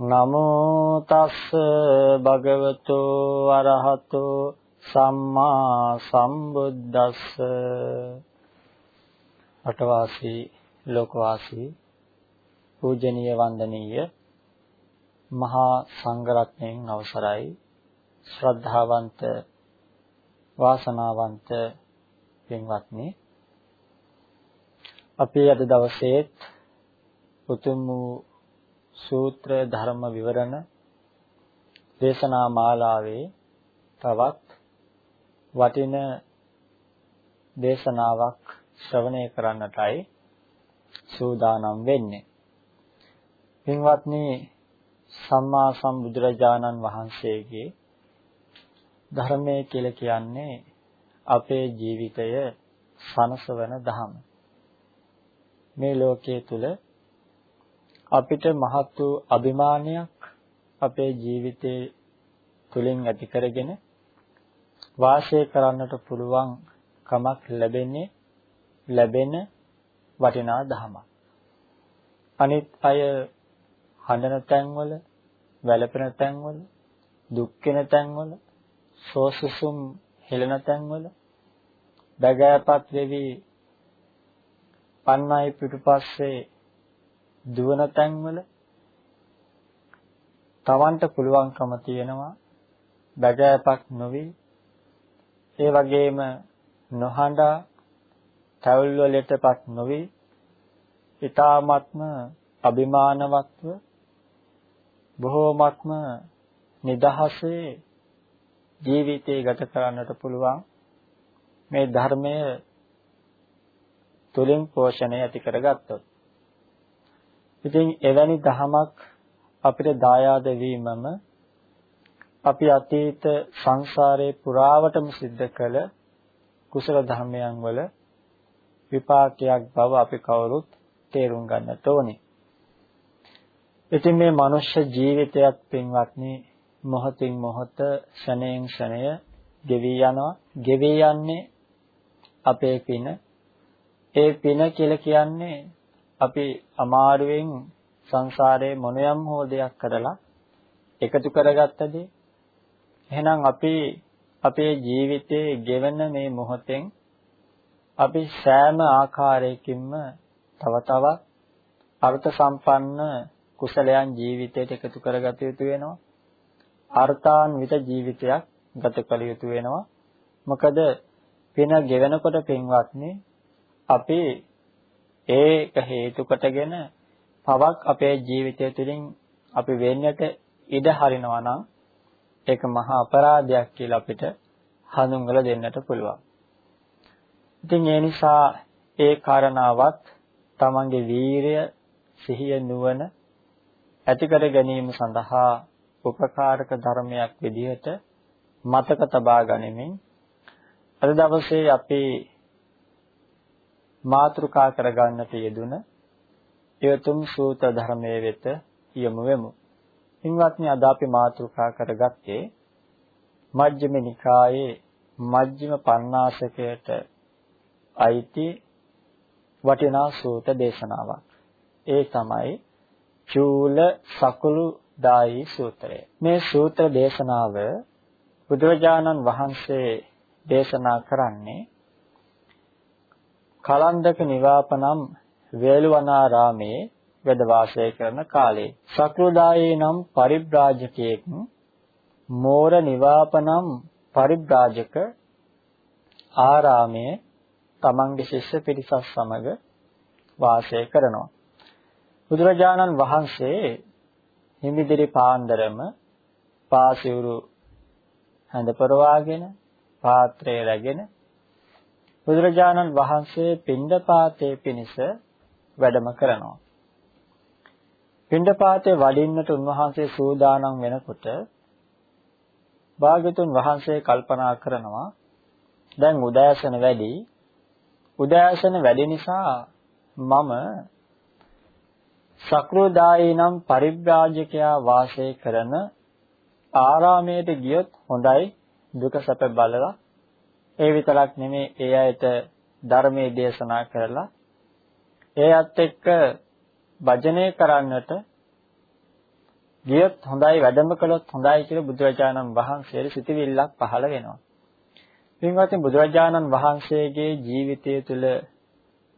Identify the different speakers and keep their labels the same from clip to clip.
Speaker 1: නමෝ තස්ස භගවතෝ අරහතෝ සම්මා සම්බුද්දස්ස. අටවාසී ලෝකවාසී පූජනීය වන්දනීය මහා සංඝරත්නයන් අවසරයි. ශ්‍රද්ධාවන්ත වාසනාවන්ත පින්වත්නි අපි අද දවසේත් උතුම් වූ සූත්‍ර ධර්ම විවරණ දේශනා මාලාවේ තවත් වටින දේශනාවක් ශ්‍රවණය කරන්නටයි සූදානම් වෙන්නේ. පින්වත්නි සම්මා සම්බුදුරජාණන් වහන්සේගේ ධර්මයේ කියලා කියන්නේ අපේ ජීවිතය සනසවන ධම. මේ ලෝකයේ තුල අපිට මහත් වූ අභිමානයක් අපේ ජීවිතේ තුලින් ඇති කරගෙන වාසය කරන්නට පුළුවන් කමක් ලැබෙන්නේ ලැබෙන වටිනා ධමයක්. අනිත් අය හඬන තැන්වල, වැළපෙන තැන්වල, දුක් වෙන තැන්වල, සෝසුසුම් හෙළන තැන්වල බගෑපත් වෙවි පන්නයි පිටුපස්සේ දුවන තැන්වල තවන්ට පුළුවන්කම තියෙනවා. බගෑපක් නොවි. ඒ වගේම නොහඬා තැවුල් වලටපත් නොවි. ඊ타ත්ම අභිමානවත්ව බොහෝමත්ම නිදහසේ ජීවිතය ගත කරන්නට පුළුවන්. මේ ධර්මය තුලින් පෝෂණය ඇති කරගත්තොත් ඉතින් එවැනි දහමක් අපිට දායාද වීමම අපි අතීත සංසාරේ පුරාවටම සිද්ධ කළ කුසල ධර්මයන් වල විපාකයක් බව අපි කවුරුත් තේරුම් ගන්නට ඕනේ. ඉතින් මේ මනුෂ්‍ය ජීවිතයක් පින්වත්නි මොහොතින් මොහොත ෂණයෙන් ෂණය ගෙවි යනවා. ගෙවි යන්නේ අපේ පින. ඒ පින කියලා කියන්නේ අපි අමාරුවෙන් සංසාරේ මොනියම් හෝ දෙයක් කරලා එකතු කරගත්ත දේ. එහෙනම් අපි අපේ ජීවිතයේ ගෙවෙන මේ මොහොතෙන් අපි සෑම ආකාරයකින්ම තව තවත් අර්ථ සම්පන්න කුසලයන් ජීවිතයට එකතු කරගත යුතු වෙනවා. අර්ථාන්විත ජීවිතයක් ගත කළ යුතු වෙනවා. මොකද පින ගෙවෙනකොට පින්වත්නි අපි ඒක හේතු කොටගෙන පවක් අපේ ජීවිතය තුළින් අපි වෙන්නට ඉඩ හරිනවා නම් ඒක මහා අපරාධයක් කියලා අපිට හඳුන්වලා දෙන්නට පුළුවන්. ඉතින් ඒ නිසා ඒ කාරණාවත් තමන්ගේ වීරය, සිහිය නුවණ ඇති කර ගැනීම සඳහා උපකාරක ධර්මයක් විදිහට මතක තබා ගනිමින් අද දවසේ අපි මාතෘකා කරගන්නට යෙදුන එවතුම් සූත්‍ර ධර්මයේ වෙත යමු වෙමු. ඉන්වත්නි අද අපි මාතෘකා කරගත්තේ මජ්ක්‍ධිම නිකායේ මජ්ක්‍ධිම පඤ්ඤාසකයට අයිති වටිනා සූත්‍ර දේශනාවක්. ඒ තමයි චූල සකුළු දායි සූත්‍රය. මේ සූත්‍ර දේශනාව බුදුරජාණන් වහන්සේ දේශනා කරන්නේ කලන්දක නිවාපනම් වේළුවනාරාමේ වැඩ වාසය කරන කාලේ. සක්‍රෝදායේ නම් පරිබ්‍රාජකයෙක් මෝර නිවාපනම් පරිබ්‍රාජක ආරාමයේ තමන්ගේ ශිෂ්‍ය පිරිසක් සමග වාසය කරනවා. බුදුරජාණන් වහන්සේ හිමිදිරි පාන්දරම පාසිවුරු හැඳ පරවාගෙන පාත්‍රය රැගෙන බුදුරජාණන් වහන්සේ පිණ්ඩපාතයේ පිණිස වැඩම කරනවා. පිණ්ඩපාතේ වඩින්නට උන්වහන්සේ සූදානම් වෙනකොට භාග්‍යතුන් වහන්සේ කල්පනා කරනවා දැන් උදෑසන වැඩි උදෑසන වැඩි නිසා මම සක්‍රෝදායි නම් පරිබ්‍රාජකයා වාසය කරන ආරාමයට ගියොත් හොඳයි දුක සැප බලලා ඒ විතරක් නෙමෙයි ඒ අයට ධර්මයේ දේශනා කරලා ඒ අත් එක්ක භජනය කරන්නට ගියොත් හොඳයි වැඩම කළොත් හොඳයි කියලා බුදුරජාණන් වහන්සේට සිතවිල්ලක් පහළ වෙනවා. පින්වත්නි බුදුරජාණන් වහන්සේගේ ජීවිතය තුළ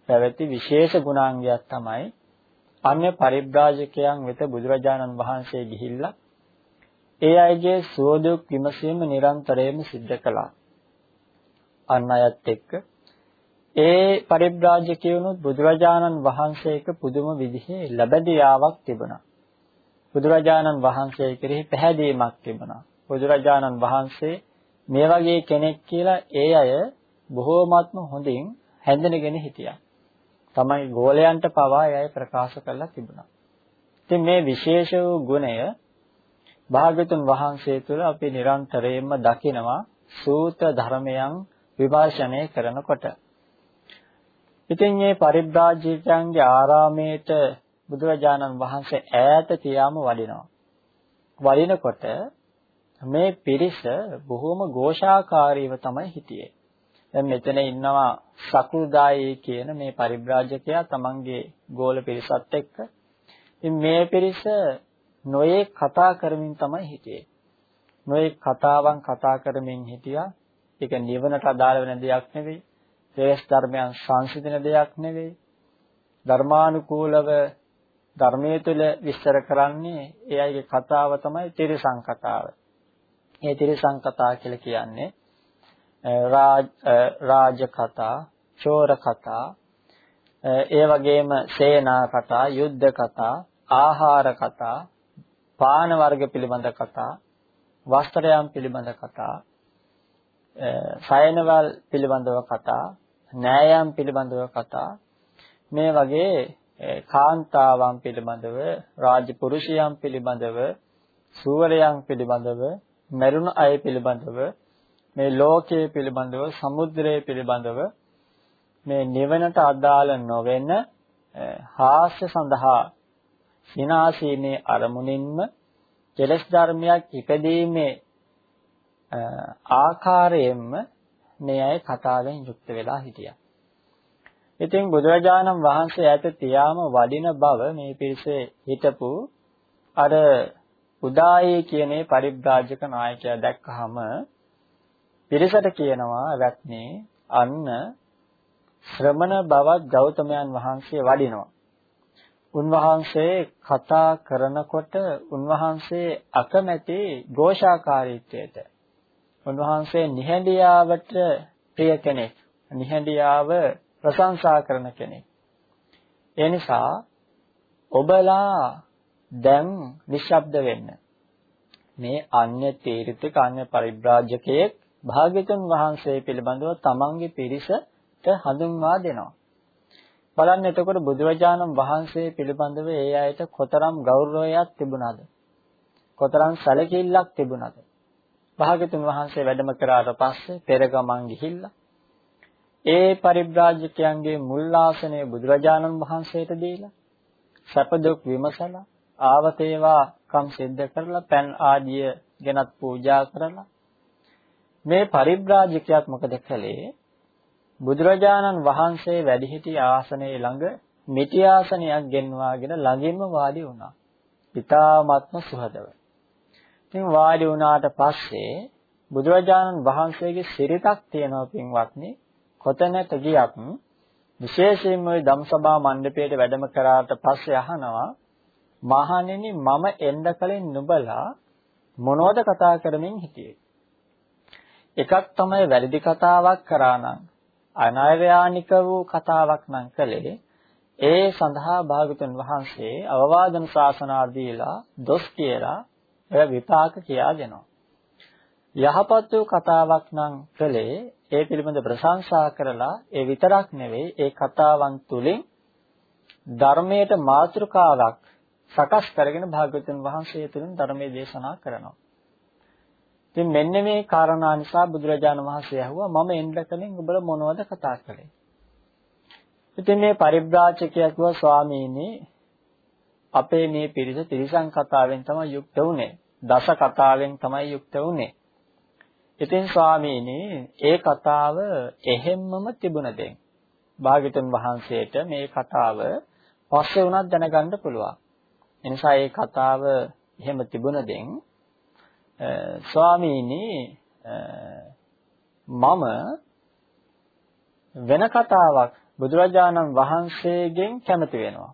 Speaker 1: පැවති විශේෂ ගුණාංගයක් තමයි අන්‍ය පරිබ්‍රාජකයන් වෙත බුදුරජාණන් වහන්සේ ගිහිල්ලා ඒ අයගේ සුවදුක් විමසීම නිරන්තරයෙන්ම සිද්ධ කළා. අන් අයත් එක්ක ඒ පරිබ්‍රාජකයනුත් බුදුරජාණන් වහන්සේක පුදුම විදිහේ ලැබදියාවක් තිබුණා. බුදුරජාණන් වහන්සේ කෙරෙහි පැහැදීමක් තිබුණා. බුදුරජාණන් වහන්සේ මේ වගේ කෙනෙක් කියලා ඒ අය බොහෝමත්ම හොඳින් හැඳිනගෙන හිටියා. තමයි ගෝලයන්ට පවා එයයි ප්‍රකාශ කරලා තිබුණා. ඉතින් මේ විශේෂ වූ ගුණය භාග්‍යතුන් වහන්සේ තුළ අපි නිරන්තරයෙන්ම දකිනවා සූත්‍ර ධර්මයන් විමර්ශනය කරනකොට. ඉතින් මේ පරිබ්‍රාජිකයන්ගේ ආරාමේට බුදුරජාණන් වහන්සේ ඈත තියාම වඩිනවා. වඩිනකොට මේ පිරිස බොහොම ഘോഷාකාරීව තමයි හිටියේ. දැන් මෙතන ඉන්නවා සකුදායි කියන මේ පරිබ්‍රාජකයා තමන්ගේ ගෝල පිරිසත් එක්ක. ඉතින් මේ පිරිස නොයේ කතා කරමින් තමයි හිටියේ. නොයේ කතාවන් කතා කරමින් හිටියා. ඒක නිවනට අදාළ වෙන දෙයක් නෙවෙයි. ශ්‍රේෂ්ඨ ධර්මයන් සංසිඳන දෙයක් නෙවෙයි. ධර්මානුකූලව ධර්මයේ තුල විස්තර කරන්නේ ඒ අයගේ කතාව තමයි තිරිසං කතාව. මේ තිරිසං කතා කියලා කියන්නේ රාජ රාජ කතා, චෝර කතා, ඒ වගේම සේනා කතා, යුද්ධ කතා, ආහාර කතා, පාන වර්ග පිළිබඳ කතා, වස්ත්‍රයන් පිළිබඳ කතා, සයනවල් පිළිබඳව කතා, නෑයන් පිළිබඳව කතා මේ වගේ කාන්තාවන් පිළිබඳව රාජපුරුෂයන් පිළිබඳව සූවරයන් පිළිබඳව මරුණ අය පිළිබඳව මේ ලෝකයේ පිළිබඳව සමුද්‍රය පිළිබඳව මේ නිවනට අදාළ නොවන හාස්‍ය සඳහා විනාශීමේ අරමුණින්ම කෙලස් ධර්මයක් ඉපදීමේ ආකාරයෙන්ම මේ අය කතාවෙන් යුක්ත වෙලා හිටියා. ඉතින් බුදුරජාණන් වහන්සේ ඈත තියාම වඩින බව මේ පිරිසේ හිටපු අර උදායේ කියනේ පරිබ්‍රාජක නායකයා දැක්කහම පිරිසට කියනවා වැත්නේ අන්න ශ්‍රමණ බවත් ගෞතමයන් වහන්සේ වඩිනවා. උන්වහන්සේ කතා කරනකොට උන්වහන්සේ අකමැති ഘോഷාකාරීත්වයට උන්වහන්සේ නිහඬියාවට ප්‍රිය කෙනෙක්. නිහඬියාව ප්‍රශංසා කරන කෙනෙක්. ඒ නිසා ඔබලා දැන් නිශ්ශබ්ද වෙන්න. මේ අන්‍ය තීර්ථක අන්‍ය පරිබ්‍රාජකයෙක් භාග්‍යතුන් වහන්සේ පිළිබඳව තමන්ගේ පිරිසට හඳුන්වා දෙනවා. බලන්න එතකොට බුදුරජාණන් වහන්සේ පිළිබඳව ඒ අයට කොතරම් ගෞරවයක් තිබුණාද? කොතරම් සැලකිල්ලක් තිබුණාද? භාග්‍යතුන් වහන්සේ වැඩම කරාට පස්සේ පෙර ගමන් ගිහිල්ලා ඒ පරිබ්‍රාජකයන්ගේ මුල් ආසනය බුදුරජාණන් වහන්සේට දීලා සැප දුක් විමසලා ආවතේවා කම් සිද්ධ කරලා පෑන් ආදිය ගෙනත් පූජා කරලා මේ පරිබ්‍රාජකයාත් මොකද කළේ බුදුරජාණන් වහන්සේ වැඩිහිටි ආසනයේ ළඟ මිටි ආසනයක් ගෙන්වාගෙන ළඟින්ම වාඩි වුණා. ඊ타ත්ම සුහදව. ඉතින් වාඩි වුණාට පස්සේ බුදුරජාණන් වහන්සේගේ සිරිතක් තියෙනවා පින්වත්නි. කොතැනට ගියත් විශේෂයෙන්ම ওই ධම්සභා මණ්ඩපයේට වැඩම කරාට පස්සේ අහනවා මහණෙනි මම එන්න කලින් නුඹලා මොනවද කතා කරමින් හිටියේ? එකක් තමයි වැරදි කතාවක් කරා නම් අනෛර්යානික වූ කතාවක් නම් කළේ ඒ සඳහා භාගතුන් වහන්සේ අවවාදන ශාසනා දීලා දොස් කියලා එය විපාක කියා දෙනවා. යහපත් වූ කතාවක් නම් කළේ ඒ පිළිබඳ ප්‍රශංසා කරලා ඒ විතරක් නෙවෙයි ඒ කතාවන් තුලින් ධර්මයට මාතෘකාවක් සකස් කරගෙන භාගතුන් වහන්සේ තුලින් ධර්මයේ දේශනා කරනවා. ඉතින් මෙන්න මේ කාරණා නිසා බුදුරජාණන් වහන්සේ ඇහුවා මම එන්න කලින් ඔබලා මොනවද කතා කළේ? ඉතින් මේ පරිබ්‍රාජකයා කිව්වා ස්වාමීනි අපේ මේ පිරිස තිරිසන් කතාවෙන් තමයි යුක්ත වුනේ. දස කතාවෙන් තමයි යුක්ත වුනේ. ඉතින් ස්වාමීනි ඒ කතාව එහෙම්මම තිබුණ දෙන්. භාග්‍යතුන් වහන්සේට මේ කතාව පස්සේ වුණත් දැනගන්න පුළුවන්. එනිසා මේ කතාව එහෙම තිබුණ දෙන් ස්වාමීනි මම වෙන කතාවක් බුදුරජාණන් වහන්සේගෙන් කැමති වෙනවා.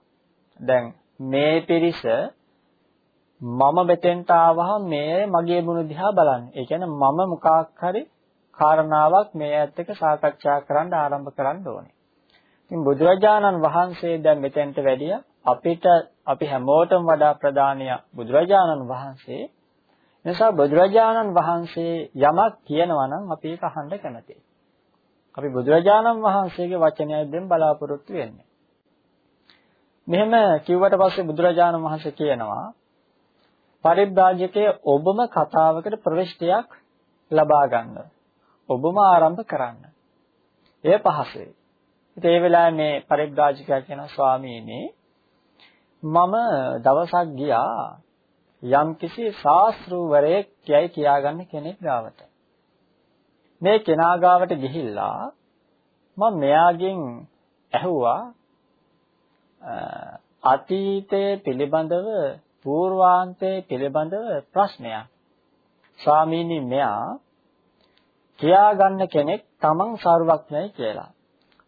Speaker 1: දැන් මේ පිරිස මම මෙතෙන්ට ආවහම මේ මගේ මුණ දිහා බලන්නේ. ඒ කියන්නේ මම මොකක් හරි කාරණාවක් මේ ඇත්ත එක්ක සාකච්ඡා කරන්න ආරම්භ කරන්න ඕනේ. ඉතින් බුදුරජාණන් වහන්සේ දැන් මෙතෙන්ට වැඩිය අපිට අපි හැමෝටම වඩා ප්‍රධානිය බුදුරජාණන් වහන්සේ. නිසා බුදුරජාණන් වහන්සේ යමක් කියනවා නම් අපි ඒක අහන්න කැමතියි. අපි බුදුරජාණන් වහන්සේගේ වචනයෙන් බලාපොරොත්තු වෙන්නේ. මෙහෙම කිව්වට පස්සේ බුදුරජාණන් වහන්සේ කියනවා පරිබ්‍රාජකයේ ඔබම කතාවකට ප්‍රවිෂ්ටයක් ලබා ගන්න. ඔබම ආරම්භ කරන්න. එය පහසුයි. ඉතින් ඒ වෙලාවේ මේ පරිබ්‍රාජකයා කියන ස්වාමීනි මම දවසක් ගියා යම්කිසි ශාස්ත්‍රූවරයෙක් කියයි කියාගන්න කෙනෙක් ගාවට. මේ කෙනා ගාවට ගිහිල්ලා මම මෙයාගෙන් ඇහුවා අතීතයේ පිළිබඳව పూర్වාන්තයේ පිළිබඳව ප්‍රශ්නයක්. ස්වාමීනි මෙයා කියාගන්න කෙනෙක් තමන් සර්වඥයි කියලා.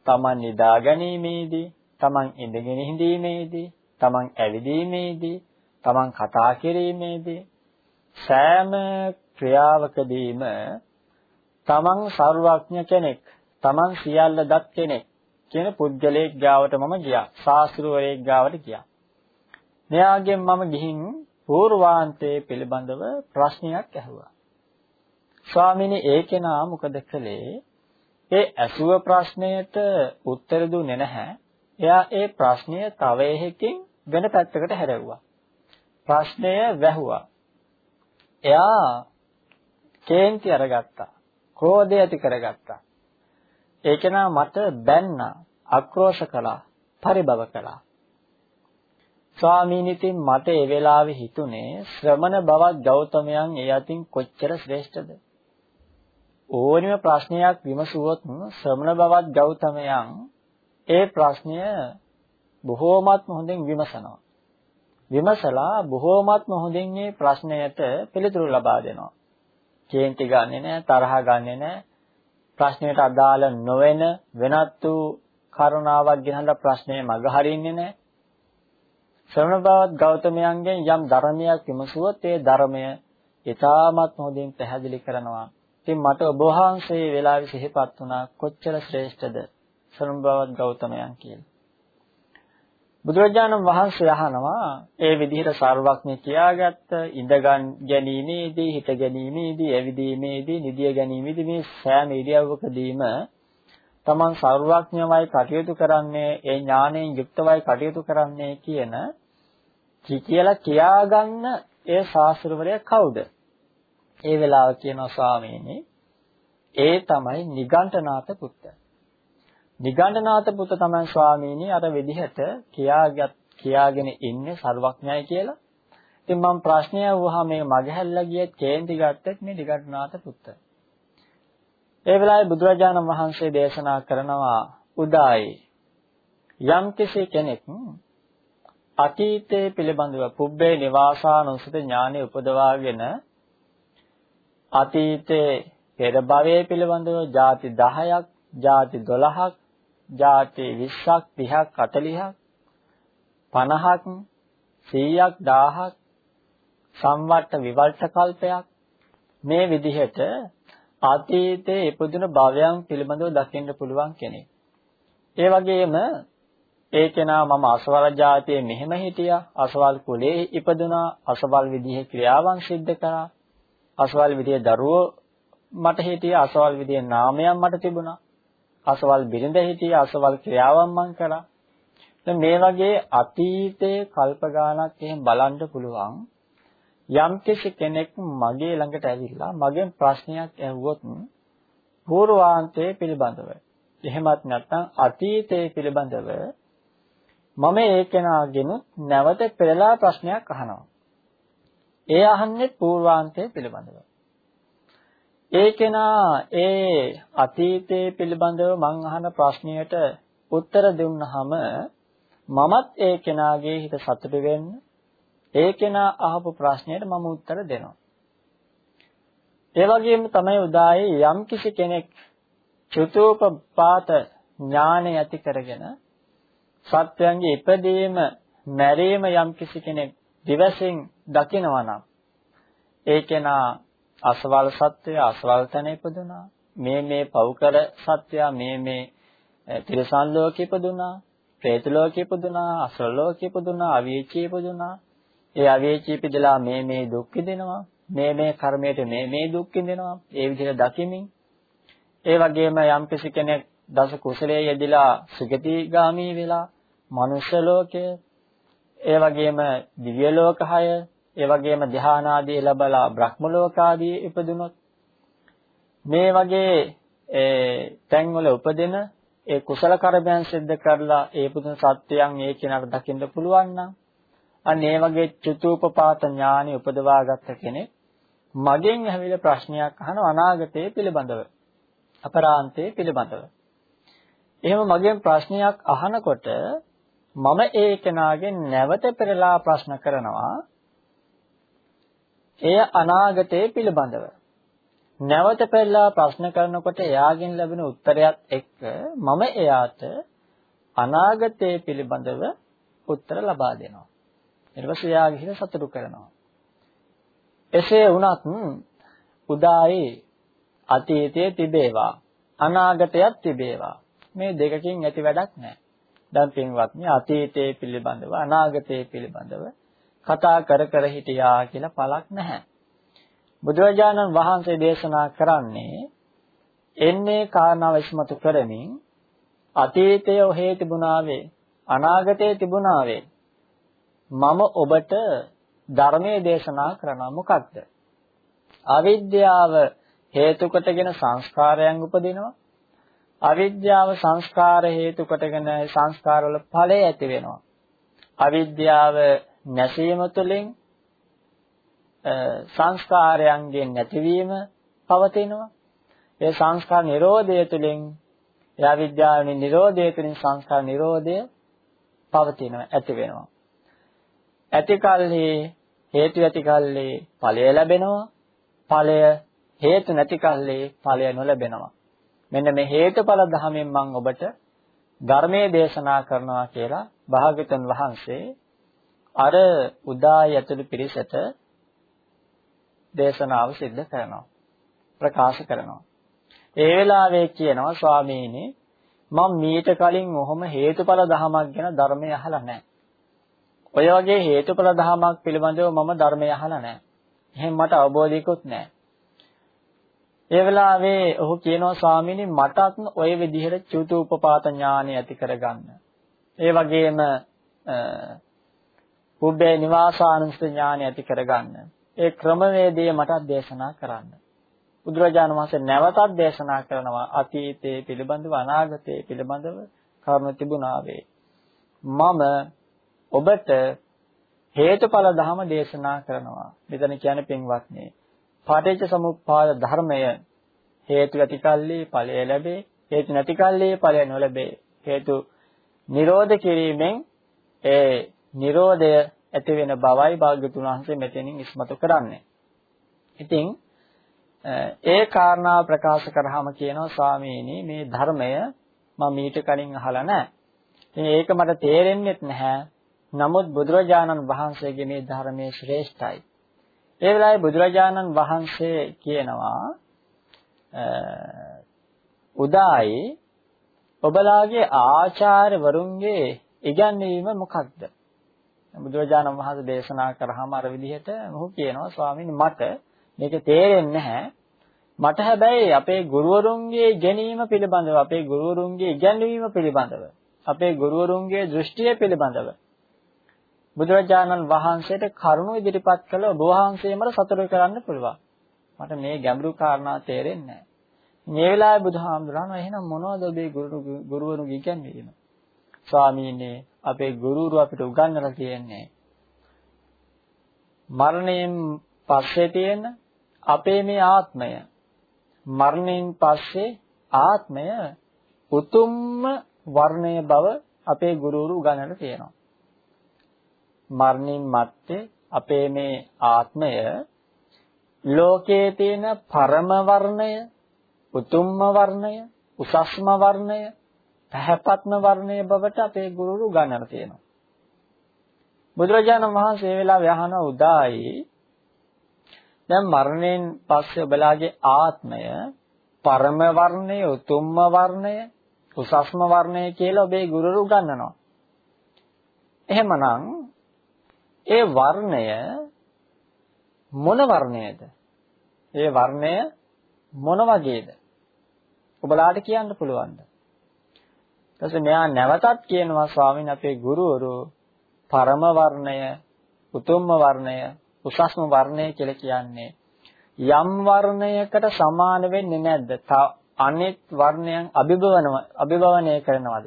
Speaker 1: තමන් නිදා ගැනීමේදී, තමන් ඉඳගෙන හිඳීමේදී, තමන් ඇවිදීමේදී, තමන් කතා කිරීමේදී සෑම ක්‍රියාවකදීම තමන් සර්වඥ කෙනෙක්, තමන් සියල්ල දත් කෙනෙක් කියන පුද්ගලයෙක් ගාවට මම ගියා. ශාස්ත්‍රවරයෙක් ගාවට ගියා. මෙයාගෙන් මම ගිහින් పూర్වාන්තයේ පිළිබඳව ප්‍රශ්නයක් ඇහුවා. ස්වාමීනි ඒ කෙනා මොකද කළේ? ඒ ඇසුව ප්‍රශ්නයට උත්තර දුන්නේ නැහැ. එයා ඒ ප්‍රශ්නය තව එකකින් වෙන පැත්තකට හැරෙව්වා. ප්‍රශ්නය වැහුවා. එයා කේන්ති අරගත්තා. ක්‍රෝධය ඇති කරගත්තා. ඒ කෙනා මට බැන්නා, ආක්‍රෝෂ කළා, පරිභව කළා. ස්වාමීනි ඉතින් මට ඒ වෙලාවේ හිතුනේ ශ්‍රමණ බවත් ගෞතමයන් ඒ අතින් කොච්චර ශ්‍රේෂ්ඨද? ඕනිම ප්‍රශ්නයක් විමසුවොත් ශ්‍රමණ බවත් ගෞතමයන් ඒ ප්‍රශ්නය බොහෝමත්ම හොඳින් විමසනවා. විමසලා බොහෝමත්ම හොඳින් මේ ප්‍රශ්නයට පිළිතුරු ලබා දෙනවා. කේන්ති ගන්නෙ නැහැ තරහ ගන්නෙ නැහැ ප්‍රශ්නයට අදාළ නොවන වෙනත් වූ කරුණාවක් ගෙනල්ලා ප්‍රශ්නේ මග හරින්නේ නැහැ ශ්‍රවණ බවත් ගෞතමයන්ගෙන් යම් ධර්මයක් විමසුවොත් ඒ ධර්මය ඊටමත් හොඳින් පැහැදිලි කරනවා. ඉතින් මට ඔබ වහන්සේ වෙලාවෙ සිහිපත් වුණා කොච්චර ශ්‍රේෂ්ඨද ශ්‍රවණ බවත් ගෞතමයන් කියලා. බුදුරජාණන් වහන්සේ අහනවා ඒ විදිහට සර්වඥ කියාගත්ත ඉඳ ගැනීමේදී හිත ගැනීමේදී ඇවිදීමේදී නිදිය ගැනීමේදී මේ සෑම ඉරියව්වකදීම තමන් සර්වඥමයි කටයුතු කරන්නේ ඒ ඥාණයෙන් යුක්තවයි කටයුතු කරන්නේ කියන කියලා කියාගන්න ඒ ශාස්ත්‍රවරයා කවුද? ඒ වෙලාව කියනවා ස්වාමීනි ඒ තමයි නිගණ්ඨනාත පුත්ත. නිගණ්ඨනාත පුත්ත තමයි ස්වාමීනි අර විදිහට කියාගත් කියාගෙන ඉන්නේ සර්වඥයි කියලා. ඉතින් මම ප්‍රශ්නය වුණා මේ මගහැල්ලා ගියත් කේන්ති ගත්තත් මේ නිගණ්ඨනාත පුත්ත. ඒ වෙලාවේ බුදුරජාණන් වහන්සේ දේශනා කරනවා උදායි යම් කෙනෙක් අතීතයේ පිළිබඳව පුබ්බේ නිවාසානුසුත ඥානෙ උපදවාගෙන අතීතයේ පෙර භවයේ පිළිබඳව ಜಾති 10ක්, ಜಾති 12ක්, ಜಾති 20ක්, 30ක්, 40ක්, 50ක්, 100ක්, 1000ක් සම්වට්ට විවල්ත කල්පයක් මේ විදිහට අතීතයේ ඉපදුණු භවයන් පිළිබඳව දකින්න පුළුවන් කෙනෙක්. ඒ වගේම ඒ කෙනා මම අසවල් ජාතියේ මෙහෙම හිටියා. අසවල් කුලේ ඉපදුනා. අසවල් විදිහේ ක්‍රියාවන් සිද්ධ කරා. අසවල් විදිහේ දරුවෝ මට හිටියා. අසවල් විදිහේ නාමයන් මට තිබුණා. අසවල් බිරිඳ හිටියා. අසවල් ක්‍රියාවන් මං කළා. දැන් මේ වගේ අතීතයේ කල්ප ගානක් එහෙම බලන්න පුළුවන්. යම් කෙනෙක් මගේ ළඟට ඇවිල්ලා මගෙන් ප්‍රශ්නයක් ඇහුවොත් පූර්වාන්තයේ පිළිබඳව. එහෙමත් නැත්නම් අතීතයේ පිළිබඳව මම ඒ කෙනාගෙන නැවත පෙරලා ප්‍රශ්නයක් අහනවා. ඒ අහන්නේ පූර්වාන්තය පිළිබඳව. ඒ කෙනා ඒ අතීතයේ පිළිබඳව මං අහන ප්‍රශ්නයට උත්තර දුන්නාම මමත් ඒ කෙනාගේ හිත සතුට වෙන්න ඒ කෙනා අහපු ප්‍රශ්නයට මම උත්තර දෙනවා. ඒ වගේම තමයි උදායේ යම් කිසි කෙනෙක් චතුූපපාත ඥානය ඇති කරගෙන සත්වයන්ගේ ඉපදීම මැරීම යම් කිසි කෙනෙක් දිවසින් දකිනවා නම් ඒ කෙනා අසවල් සත්වය අසවල් තැන ඉපදුනා. මේ මේ පෞකර සත්වයා මේ මේ තිරසන් ලෝකෙ ඉපදුනා പ്രേත ලෝකෙ ඉපදුනා අසවල් ලෝකෙ ඉපදුනා අවීචී ඉපදුනා. ඒ අවීචී ඉපදලා මේ මේ දුක් විඳිනවා මේ මේ කර්මයට මේ මේ දුක් විඳිනවා ඒ විදිහට දකිමින්. ඒ වගේම යම් කෙනෙක් දස කුසලයේ යෙදিলা සුගතිගාමී වෙලා මනුෂ්‍ය ලෝකය ඒ වගේම දිව්‍ය ලෝක 6 ඒ වගේම ධානාදී ලැබලා බ්‍රහ්ම ලෝක ආදී ඉපදුනොත් මේ වගේ ඒ තැන්වල උපදින ඒ කුසල කර්මයන් සිද්ධ කරලා ඒ පුදුන සත්‍යයන් ඒ කෙනාට දකින්න පුළුවන් නම් අන්න ඒ වගේ චතුූපපාත ඥානෙ උපදවාගත්ත කෙනෙක් මගෙන් ඇවිල්ලා ප්‍රශ්නයක් අහන අනාගතයේ පිළිබඳව අපරාන්තයේ පිළිබඳව. එහෙම මගෙන් ප්‍රශ්නයක් අහනකොට මම ඒ කෙනාගෙන් නැවත පෙරලා ප්‍රශ්න කරනවා. එය අනාගතයේ පිළිබඳව. නැවත පෙරලා ප්‍රශ්න කරනකොට එයාගෙන් ලැබෙන උත්තරයත් එක්ක මම එයාට අනාගතයේ පිළිබඳව උත්තර ලබා දෙනවා. ඊට පස්සේ එයාගේ හිත සතුටු කරනවා. එසේ වුණත් උදායේ අතීතයේ තිබේවා අනාගතයක් තිබේවා. මේ දෙකකින් ඇති වැඩක් නැහැ. දැන් පින්වත්නි අතීතයේ පිළිබඳව අනාගතයේ පිළිබඳව කතා කර කර හිටියා කියලා පළක් නැහැ. බුදුරජාණන් වහන්සේ දේශනා කරන්නේ එන්නේ කාරණාව ඉස්මතු කරමින් අතීතයේ ඔහේ තිබුණාවේ අනාගතයේ තිබුණාවේ මම ඔබට ධර්මයේ දේශනා කරනවා මොකක්ද? අවිද්‍යාව හේතු කොටගෙන සංස්කාරයන් උපදිනවා. අවිද්‍යාව සංස්කාර හේතු කොටගෙන සංස්කාරවල ඵලය ඇති වෙනවා. අවිද්‍යාව නැසීම තුළින් සංස්කාරයන්ගේ නැතිවීම පවතිනවා. ඒ සංස්කාර නිරෝධය තුළින් ඒ අවිද්‍යාවේ නිරෝධය තුළින් සංස්කාර නිරෝධය පවතිනවා ඇති වෙනවා. ඇති කල්හි හේතු ඇති කල්හි ඵලය ලැබෙනවා. ඵලය හේතු නැති කල්හි ඵලය නොලැබෙනවා. මෙන්න මේ හේතුඵල ධමයෙන් මම ඔබට ධර්මයේ දේශනා කරනවා කියලා භාග්‍යතුන් වහන්සේ අර උදාය ඇතුළු පිරිසට දේශනාව සිද්ධ කරනවා ප්‍රකාශ කරනවා ඒ වෙලාවේ කියනවා ස්වාමීනි මම මීට කලින් ඔහොම හේතුඵල ධමයක් ගැන ධර්මය අහලා නැහැ. ඔය වගේ හේතුඵල ධමයක් පිළිබඳව මම ධර්මය අහලා නැහැ. එහෙනම් මට අවබෝධයකුත් නැහැ. ඒ වෙලාවේ ඔහු කියනවා ස්වාමීනි මටත් ওই විදිහට චුතුපපාත ඥානය ඇති කරගන්න. ඒ වගේම උබ්බේ නිවාසානුස්ස ඥානය ඇති කරගන්න. ඒ ක්‍රමවේදය මටත් දේශනා කරන්න. බුදුරජාණන් වහන්සේ නැවතත් දේශනා කරනවා අතීතයේ පිළිබඳව අනාගතයේ පිළිබඳව කරුණු තිබුණා වේ. මම ඔබට හේතුඵල ධම දේශනා කරනවා. මෙතන කියන්නේ පින්වත්නි පටිච්ච සමුප්පාද ධර්මය හේතු ඇතිකල්ලි ඵලය ලැබේ හේතු නැතිකල්ලි ඵලය නොලැබේ හේතු නිරෝධ කිරීමෙන් ඒ නිරෝධය ඇති වෙන බවයි භාග්‍යතුන් වහන්සේ මෙතනින් ඉස්මතු කරන්නේ. ඉතින් ඒ කාරණාව ප්‍රකාශ කරාම කියනවා ස්වාමීනි මේ ධර්මය මම මීට කලින් අහලා නැහැ. ඉතින් ඒක මට තේරෙන්නෙත් නැහැ. නමුත් බුදුරජාණන් වහන්සේගේ මේ ධර්මයේ ශ්‍රේෂ්ඨයි. ඒ වෙලාවේ බුදුරජාණන් වහන්සේ කියනවා උදායි ඔබලාගේ ආචාර්යවරුන්ගේ ඉගැන්වීම මොකක්ද? බුදුරජාණන් වහන්සේ දේශනා කරාම අර විදිහට මොහු කියනවා ස්වාමීනි මට මේක තේරෙන්නේ නැහැ. මට හැබැයි අපේ ගුරුවරුන්ගේ ගැනීම පිළිබඳව අපේ ගුරුවරුන්ගේ ඉගැන්වීම පිළිබඳව අපේ ගුරුවරුන්ගේ දෘෂ්ටිය පිළිබඳව බුදුරජාණන් වහන්සේට කරුණු ඉදිරිපත් කළ ඔබ වහන්සේමර සතුටු කරන්න පුළුවන්. මට මේ ගැඹුරු කාරණා තේරෙන්නේ නැහැ. මේ වෙලාවේ බුදුහාමුදුරන එහෙනම් මොනවද ඔබේ ගුරු ගුරුවරුන්ගේ ඉගැන්වීම? ස්වාමීනි අපේ ගුරුවරු අපිට උගන්වලා තියෙන්නේ මරණයෙන් පස්සේ තියෙන අපේ මේ ආත්මය මරණයෙන් පස්සේ ආත්මය උතුම්ම වර්ණය බව අපේ ගුරුවරු උගන්වලා තියෙනවා. මරණින් මත්තේ අපේ මේ ආත්මය ලෝකයේ තියෙන පරම වර්ණය, උතුම්ම වර්ණය, උසස්ම වර්ණය, පැහැපත්ම වර්ණය බවට අපේ ගුරුවරු උගන්වලා තියෙනවා. බුදුරජාණන් වහන්සේ වෙලාව යහන උදායි දැන් මරණයෙන් පස්සේ ඔබලාගේ ආත්මය පරම වර්ණය, උතුම්ම වර්ණය, උසස්ම වර්ණය කියලා ඔබේ ගුරුවරු උගන්වනවා. එහෙමනම් ඒ වර්ණය මොන වර්ණයද? ඒ වර්ණය මොන වගේද? ඔබලාට කියන්න පුළුවන්ද? ඊටසේ මෙයා නැවතත් කියනවා ස්වාමීන් අපේ ගුරුවරු පරම වර්ණය, උතුම්ම වර්ණය, උසස්ම වර්ණය කියලා කියන්නේ යම් වර්ණයකට සමාන වෙන්නේ නැද්ද? අනිත් වර්ණයන් අභිභවනව අභිභවනය කරනවද?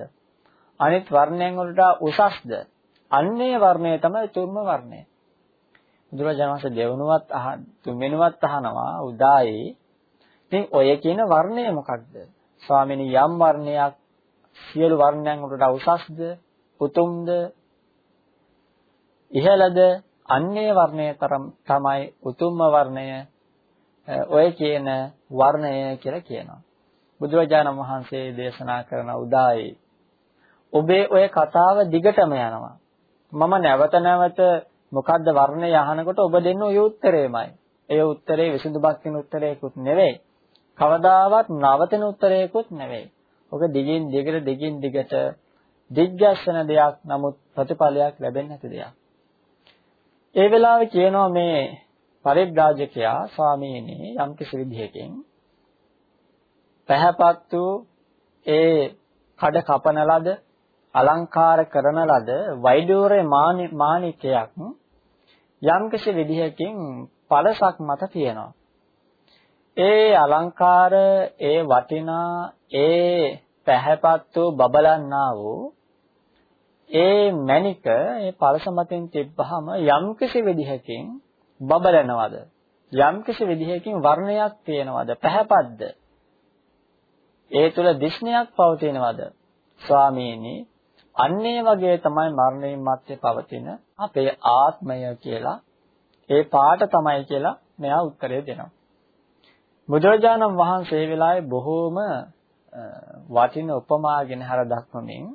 Speaker 1: අනිත් වර්ණයන් වලට උසස්ද? අන්නේ වර්ණය තමයි තුන්ම වර්ණය. බුදුරජාණන් වහන්සේ දෙවනුවත් අහ තුන්වෙනුවත් අහනවා උදායි. ඉතින් ඔය කියන වර්ණය මොකක්ද? ස්වාමීනි යම් වර්ණයක් සියලු වර්ණයන් වලට උසස්ද? උතුම්ද? ඉහළද? අන්නේ වර්ණය තරම් තමයි උතුම්ම වර්ණය ඔය කියන වර්ණය කියලා කියනවා. බුදුරජාණන් වහන්සේ දේශනා කරන උදායි ඔබේ ඔය කතාව දිගටම යනවා. මම නැවත නැවත මොකද්ද වර්ණය අහනකොට ඔබ දෙන්න ඔය උත්තරේමයි. ඒ උත්තරේ විසඳුමක් වෙන උත්තරයකුත් නෙවෙයි. කවදාවත් නවතන උත්තරයකුත් නෙවෙයි. ඔක දිගින් දිගට දිගින් දිගට දිග්ගැස්සන දෙයක් නමුත් ප්‍රතිඵලයක් ලැබෙන්නේ නැති දෙයක්. ඒ වෙලාවේ කියනවා මේ පරිබ්‍රාජකයා ස්වාමීනි යම්කිසි විදිහකින් පැහැපත් වූ ඒ කඩ කපන ලද අලංකාර කරන ලද වෛඩූර්ය මාණිකයක් යම්කිසි විදිහකින් පළසක් මත තියෙනවා. ඒ අලංකාර ඒ වටිනා ඒ පැහැපත් වූ බබලන්නා වූ ඒ මණික ඒ පළස මතින් තිබ්බහම යම්කිසි විදිහකින් බබලනවද? යම්කිසි විදිහකින් වර්ණයක් තියෙනවද? පැහැපත්ද? ඒ තුල දිස්නයක් පවතිනවද? ස්වාමීනි අන්නේ වගේ තමයි මරණයන් මැත්තේ පවතින අපේ ආත්මය කියලා ඒ පාට තමයි කියලා මෙයා උත්තරය දෙනවා. බුදුරජාණන් වහන්සේ වෙලාවේ බොහෝම වටින උපමාගෙන හර දක්වමින්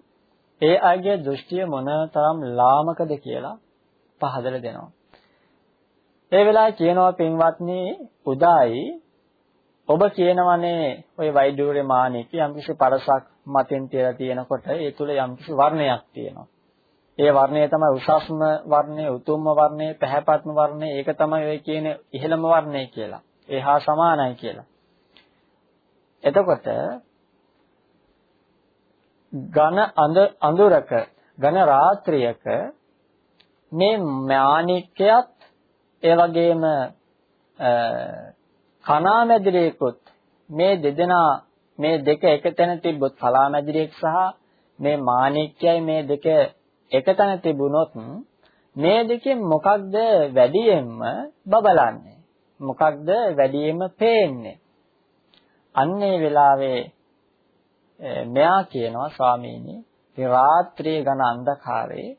Speaker 1: ඒ අයගේ දෘෂ්ටිය මොනතරම් ලාමකද කියලා පහදලා දෙනවා. ඒ වෙලාවේ කියනවා පින්වත්නි උදායි ඔබ කියනවනේ ওই වෛද්‍යවරේ මානික යම්කිසි පරසක් මතෙන් තියලා තියෙනකොට ඒ තුල යම්කිසි වර්ණයක් තියෙනවා. ඒ වර්ණය තමයි උසස්ම වර්ණය, උතුම්ම වර්ණය, පැහැපත්ම වර්ණය. ඒක තමයි ඔය කියන ඉහළම වර්ණය කියලා. ඒ හා සමානයි කියලා. එතකොට ඝන අඳුරක ඝන රාත්‍රියක මේ මාණික්කයත් ඒ වගේම කනා මැදිරියකුත් මේ දෙදෙනා මේ දෙක එකතැන තිබ්බොත් කලා මැදිරියෙක් සහ මේ මාණික්කයයි මේ දෙක එකතැන තිබුණොත් මේ දෙකෙන් මොකක්ද වැඩියෙන්ම බබලන්නේ? මොකක්ද වැඩියෙන්ම පේන්නේ? අන්නේ වෙලාවේ මෙයා කියනවා ස්වාමීනි රාත්‍රියේ ඝන අන්ධකාරයේ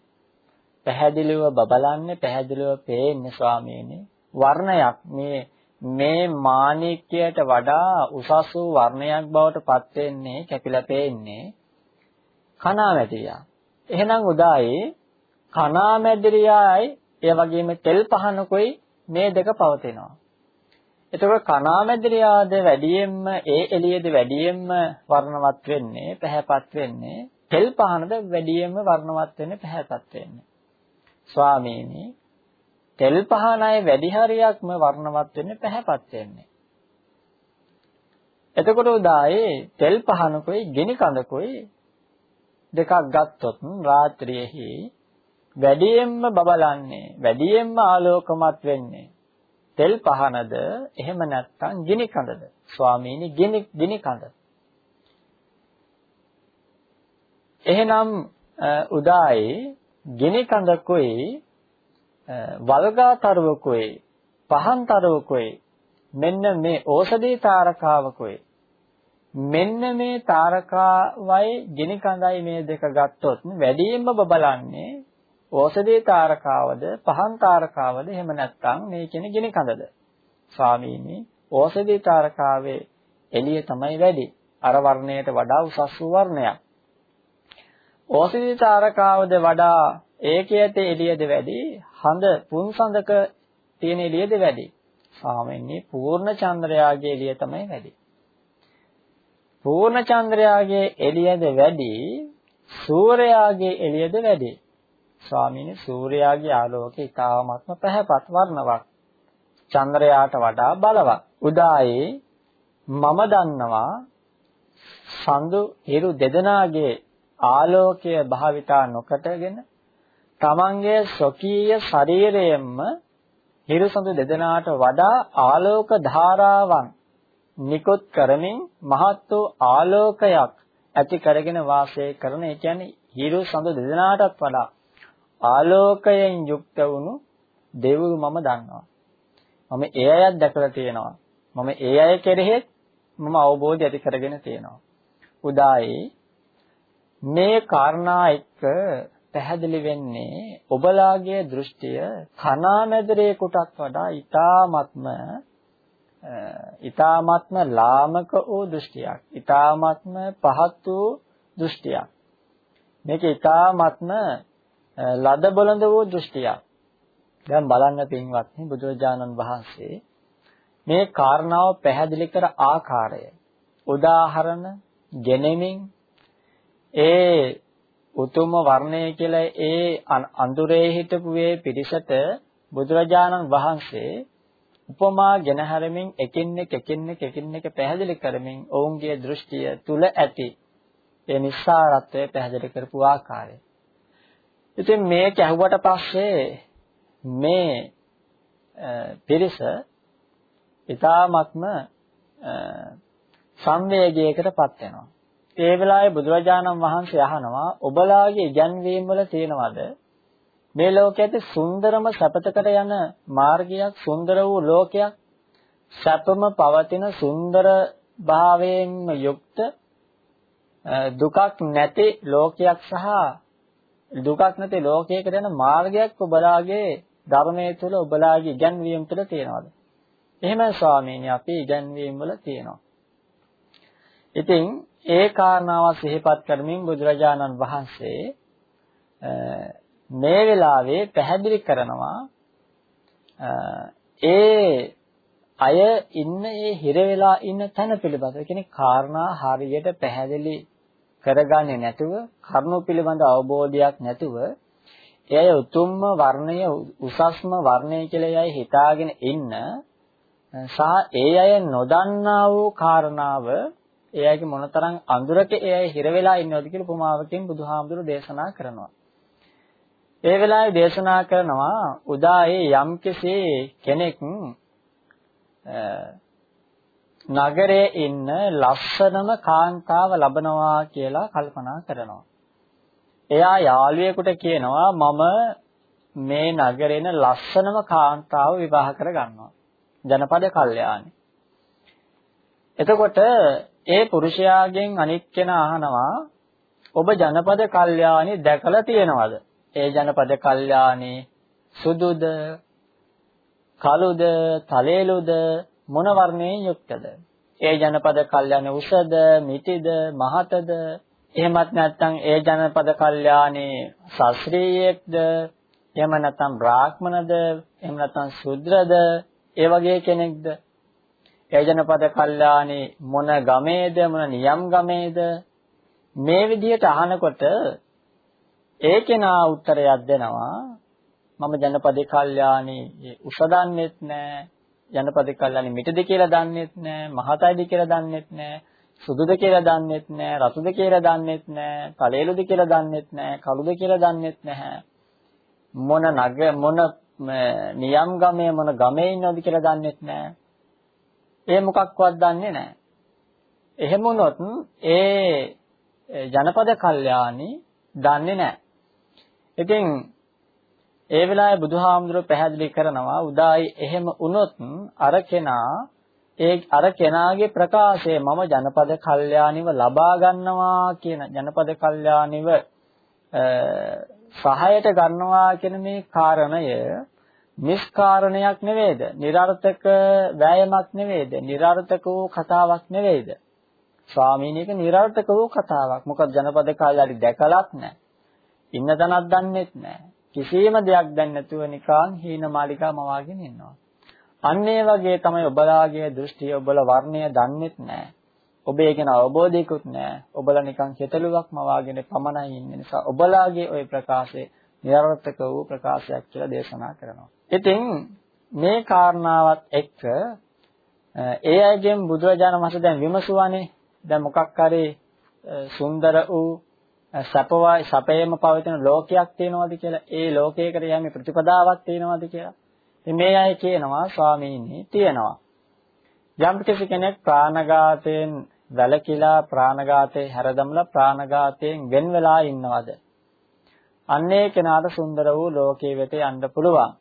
Speaker 1: පැහැදිලිව බබලන්නේ පැහැදිලිව පේන්නේ ස්වාමීනි වර්ණයක් මේ මේ මාණික්කයට වඩා උසස් වූ වර්ණයක් බවට පත් වෙන්නේ කැපිලා පේන්නේ කණාමැදිරියා. එහෙනම් උදායේ කණාමැදිරියායි ඒ වගේම තෙල් පහනකුයි මේ දෙක පවතිනවා. එතකොට කණාමැදිරියාද වැඩියෙන්ම ඒ එළියේද වැඩියෙන්ම වර්ණවත් වෙන්නේ පැහැපත් වෙන්නේ තෙල් පහනද වැඩියෙන්ම වර්ණවත් වෙන්නේ පැහැපත් වෙන්නේ. ස්වාමීනි තෙල් පහනයි වැඩි හරියක්ම වර්ණවත් වෙන්නේ පැහැපත් වෙන්නේ. එතකොට උදායේ තෙල් පහනකුයි ගිනි කඳකුයි දෙකක් ගත්තොත් රාත්‍රියේහි වැඩියෙන්ම බබලන්නේ වැඩියෙන්ම ආලෝකමත් වෙන්නේ තෙල් පහනද? එහෙම නැත්නම් ගිනි කඳද? ස්වාමීනි ගිනි ගිනි කඳ. එහෙනම් උදායේ ගිනි කඳකුයි වල්ගාතරවකුයි පහන්තරවකුයි මෙන්න මේ ඕසදී තාරකාවකුයි මෙන්න මේ තාරකාවයි ගිනි කඳයි මේ දෙක ගත්තොත් වැඩියෙන්ම බබලන්නේ ඕසදී තාරකාවද පහන් තාරකාවද එහෙම නැත්නම් මේ කියන්නේ ගිනි කඳද? ස්වාමීනි ඕසදී තාරකාවේ එළිය තමයි වැඩි. අර වර්ණයට වඩා උසස් වූ වර්ණයක්. ඕසදී තාරකාවද වඩා ඒකේ ඇති එළියද වැඩි හඳ පුන්සඳක තියෙන එළියද වැඩි. ස්වාමීනි පූර්ණ චන්ද්‍රයාගේ එළිය තමයි වැඩි. පූර්ණ චන්ද්‍රයාගේ එළියද වැඩි සූර්යයාගේ එළියද වැඩි. ස්වාමීනි සූර්යයාගේ ආලෝකය ඉතාමත්ම පැහැපත් වර්ණවත්. චන්ද්‍රයාට වඩා බලවත්. උදායේ මම දන්නවා සඳු හිරු දෙදෙනාගේ ආලෝකය භාවිතා නොකටගෙන තමන්ගේ ස්වකීය ශරීරයෙන්ම හිරුසඳු දෙදෙනාට වඩා ආලෝක ධාරාවන් නිකුත් කරමින් මහත් වූ ආලෝකයක් ඇති කරගෙන වාසය කරන ඒ කියන්නේ හිරුසඳු දෙදෙනාටත් වඩා ආලෝකයෙන් යුක්ත වුණු දෙවියෝ මම දන්නවා. මම ඒ අයත් දැකලා තියෙනවා. මම ඒ අය කෙරෙහිත් මම අවබෝධය ඇති කරගෙන තියෙනවා. උදායි මේ කාරණා එක්ක පැහැදිලි වෙන්නේ ඔබලාගේ දෘෂ්ටිය කනාමැදරේ කොටක් වඩා ඊ타ත්ම ඊ타ත්ම ලාමක වූ දෘෂ්ටියක් ඊ타ත්ම පහත් වූ දෘෂ්ටියක්. මේක ඊ타ත්ම ලද බොළඳ වූ දෘෂ්ටියක්. දැන් බලන්න පින්වත්නි බුදුරජාණන් වහන්සේ මේ කාරණාව පැහැදිලි කර ආකාරය උදාහරණ ගෙනෙමින් ඒ උතුම් වර්ණය කියලා ඒ අඳුරේ හිටපු වේ පිරිසට බුදුරජාණන් වහන්සේ උපමා ගෙන හැරමින් එකින් එක එකින් එක එකින් එක පැහැදිලි කරමින් ඔවුන්ගේ දෘෂ්ටිය තුල ඇති ඒ නිස්සාරත්වය පැහැදිලි කරපු ආකාරය. ඉතින් මේක ඇහුවට පස්සේ මේ පිරිස ඊ타ත්ම සංවේගයකටපත් වෙනවා. ඒ වෙලාවේ බුදුරජාණන් වහන්සේ අහනවා ඔබලාගේ ඉගැන්වීම් වල තියෙනවද මේ ලෝකයේ සුන්දරම සපතකට යන මාර්ගයක් සුන්දර වූ ලෝකයක් සැපම පවතින සුන්දර භාවයෙන් යුක්ත දුකක් නැති ලෝකයක් සහ දුකක් නැති ලෝකයකට යන මාර්ගයක් ඔබලාගේ ධර්මයේ තුල ඔබලාගේ ඉගැන්වීම් තුල තියෙනවද? එහෙමයි ස්වාමීනි අපි ඉගැන්වීම් වල තියෙනවා. ඉතින් ඒ කාරණාව සිහිපත් කරමින් බුදුරජාණන් වහන්සේ මේ වෙලාවේ පැහැදිලි කරනවා ඒ අය ඉන්න ඒ හිර වෙලා ඉන්න තැන පිළිබඳව. ඒ කියන්නේ කාරණා හරියට පැහැදිලි කරගන්නේ නැතුව, කරුණු පිළිබඳ අවබෝධයක් නැතුව, එය උතුම්ම වර්ණය උසස්ම වර්ණය කියලා එය හිතාගෙන ඉන්න සහ ඒ අය නොදන්නා වූ කාරණාව ඒ අයගේ මොනතරම් අඳුරක ඒ අය හිර වෙලා ඉන්නවද කියලා උපමාවකින් බුදුහාමුදුරු දේශනා කරනවා. ඒ වෙලාවේ දේශනා කරනවා උදායේ යම්කිසි කෙනෙක් නගරයේ ඉන්න ලස්සනම කාන්තාව ලබනවා කියලා කල්පනා කරනවා. එයා යාළුවෙකුට කියනවා මම මේ නගරේන ලස්සනම කාන්තාව විවාහ කර ගන්නවා. ජනපද කල්යාණි. එතකොට ඒ පුරුෂයාගෙන් අනිත් කෙනා අහනවා ඔබ ජනපද කල්යාණි දැකලා තියෙනවද? ඒ ජනපද කල්යාණි සුදුද කළුද තලේලුද මොන වර්ණයෙන් යුක්තද? ඒ ජනපද කල්යාණ උසද මිටිද මහතද? එහෙමත් නැත්නම් ඒ ජනපද කල්යාණේ ශාස්ත්‍රීයෙක්ද එහෙම නැත්නම් බ්‍රාහ්මණද? එහෙම නැත්නම් ශුද්‍රද? ඒ වගේ කෙනෙක්ද? ඒ ජනපද කල්යාණේ මොන ගමේද මොන නියම් ගමේද? මේ විදිහට අහනකොට ඒ කෙනා උත්තරයක් දෙනවා. මම ජනපදේ කල්යාණී උස දන්නෙත් නෑ. ජනපදේ කල්යාණී මිටද කියලා දන්නෙත් නෑ. මහතයිද කියලා දන්නෙත් නෑ. සුදුද කියලා දන්නෙත් නෑ. රතුද කියලා දන්නෙත් නෑ. කලෙලුද කියලා දන්නෙත් නෑ. කළුද කියලා දන්නෙත් නැහැ. මොන නග මොන නියම් ගමේ මොන ගමේ ඉන්නවද කියලා දන්නෙත් නෑ. ඒ මොකක්වත් දන්නේ නෑ එහෙම වුණොත් ඒ ජනපද කල්යාණි දන්නේ නෑ ඉතින් ඒ වෙලාවේ බුදුහාමුදුරුවෝ පැහැදිලි කරනවා උදායි එහෙම වුණොත් අර කෙනා ඒ අර කෙනාගේ ප්‍රකාශය මම ජනපද කල්යාණිව ලබා ගන්නවා කියන ජනපද කල්යාණිව සහායට ගන්නවා කියන මේ කාරණය නිෂ්කාරණයක් නෙවෙයිද? નિરර්ථක වෑයමක් නෙවෙයිද? નિરර්ථක වූ කතාවක් නෙවෙයිද? ස්වාමීන් වහන්සේ નિરර්ථක වූ කතාවක්. මොකද ජනපද කාලේ දැකලත් නැහැ. ඉන්න තැනක් දන්නේත් නැහැ. කිසියම් දෙයක් දැන් නැතුව නිකාන් හීනමාලිකා මවාගෙන ඉන්නවා. අන්න ඒ වගේ තමයි ඔබලාගේ දෘෂ්ටිය ඔබලා වර්ණය දන්නේත් නැහැ. ඔබ ඒ ගැන අවබෝධයකුත් නැහැ. ඔබලා නිකන් හිතලුවක් මවාගෙන පමණයි ඉන්න නිසා ඔබලාගේ ওই ප්‍රකාශය નિરර්ථක වූ ප්‍රකාශයක් කියලා දේශනා කරනවා. ඉතින් මේ කාරණාවත් එක්ක ඒ අයගෙන් බුදුරජාණන් වහන්සේ දැන් විමසුවානේ. දැන් මොකක් හරි සුන්දර වූ සපවයි සපේම පවතින ලෝකයක් තියෙනවද කියලා ඒ ලෝකයකට යන්නේ ප්‍රතිපදාවක් තියෙනවද කියලා. ඉතින් මේ අය කියනවා ස්වාමීනි තියෙනවා. යම් කෙනෙක් ප්‍රාණඝාතයෙන් වැළකීලා ප්‍රාණඝාතේ හැරදමලා ප්‍රාණඝාතයෙන් වෙන් වෙලා ඉන්නවද? අන්නේ කෙනාට සුන්දර වූ ලෝකයේ වෙත යන්න පුළුවන්.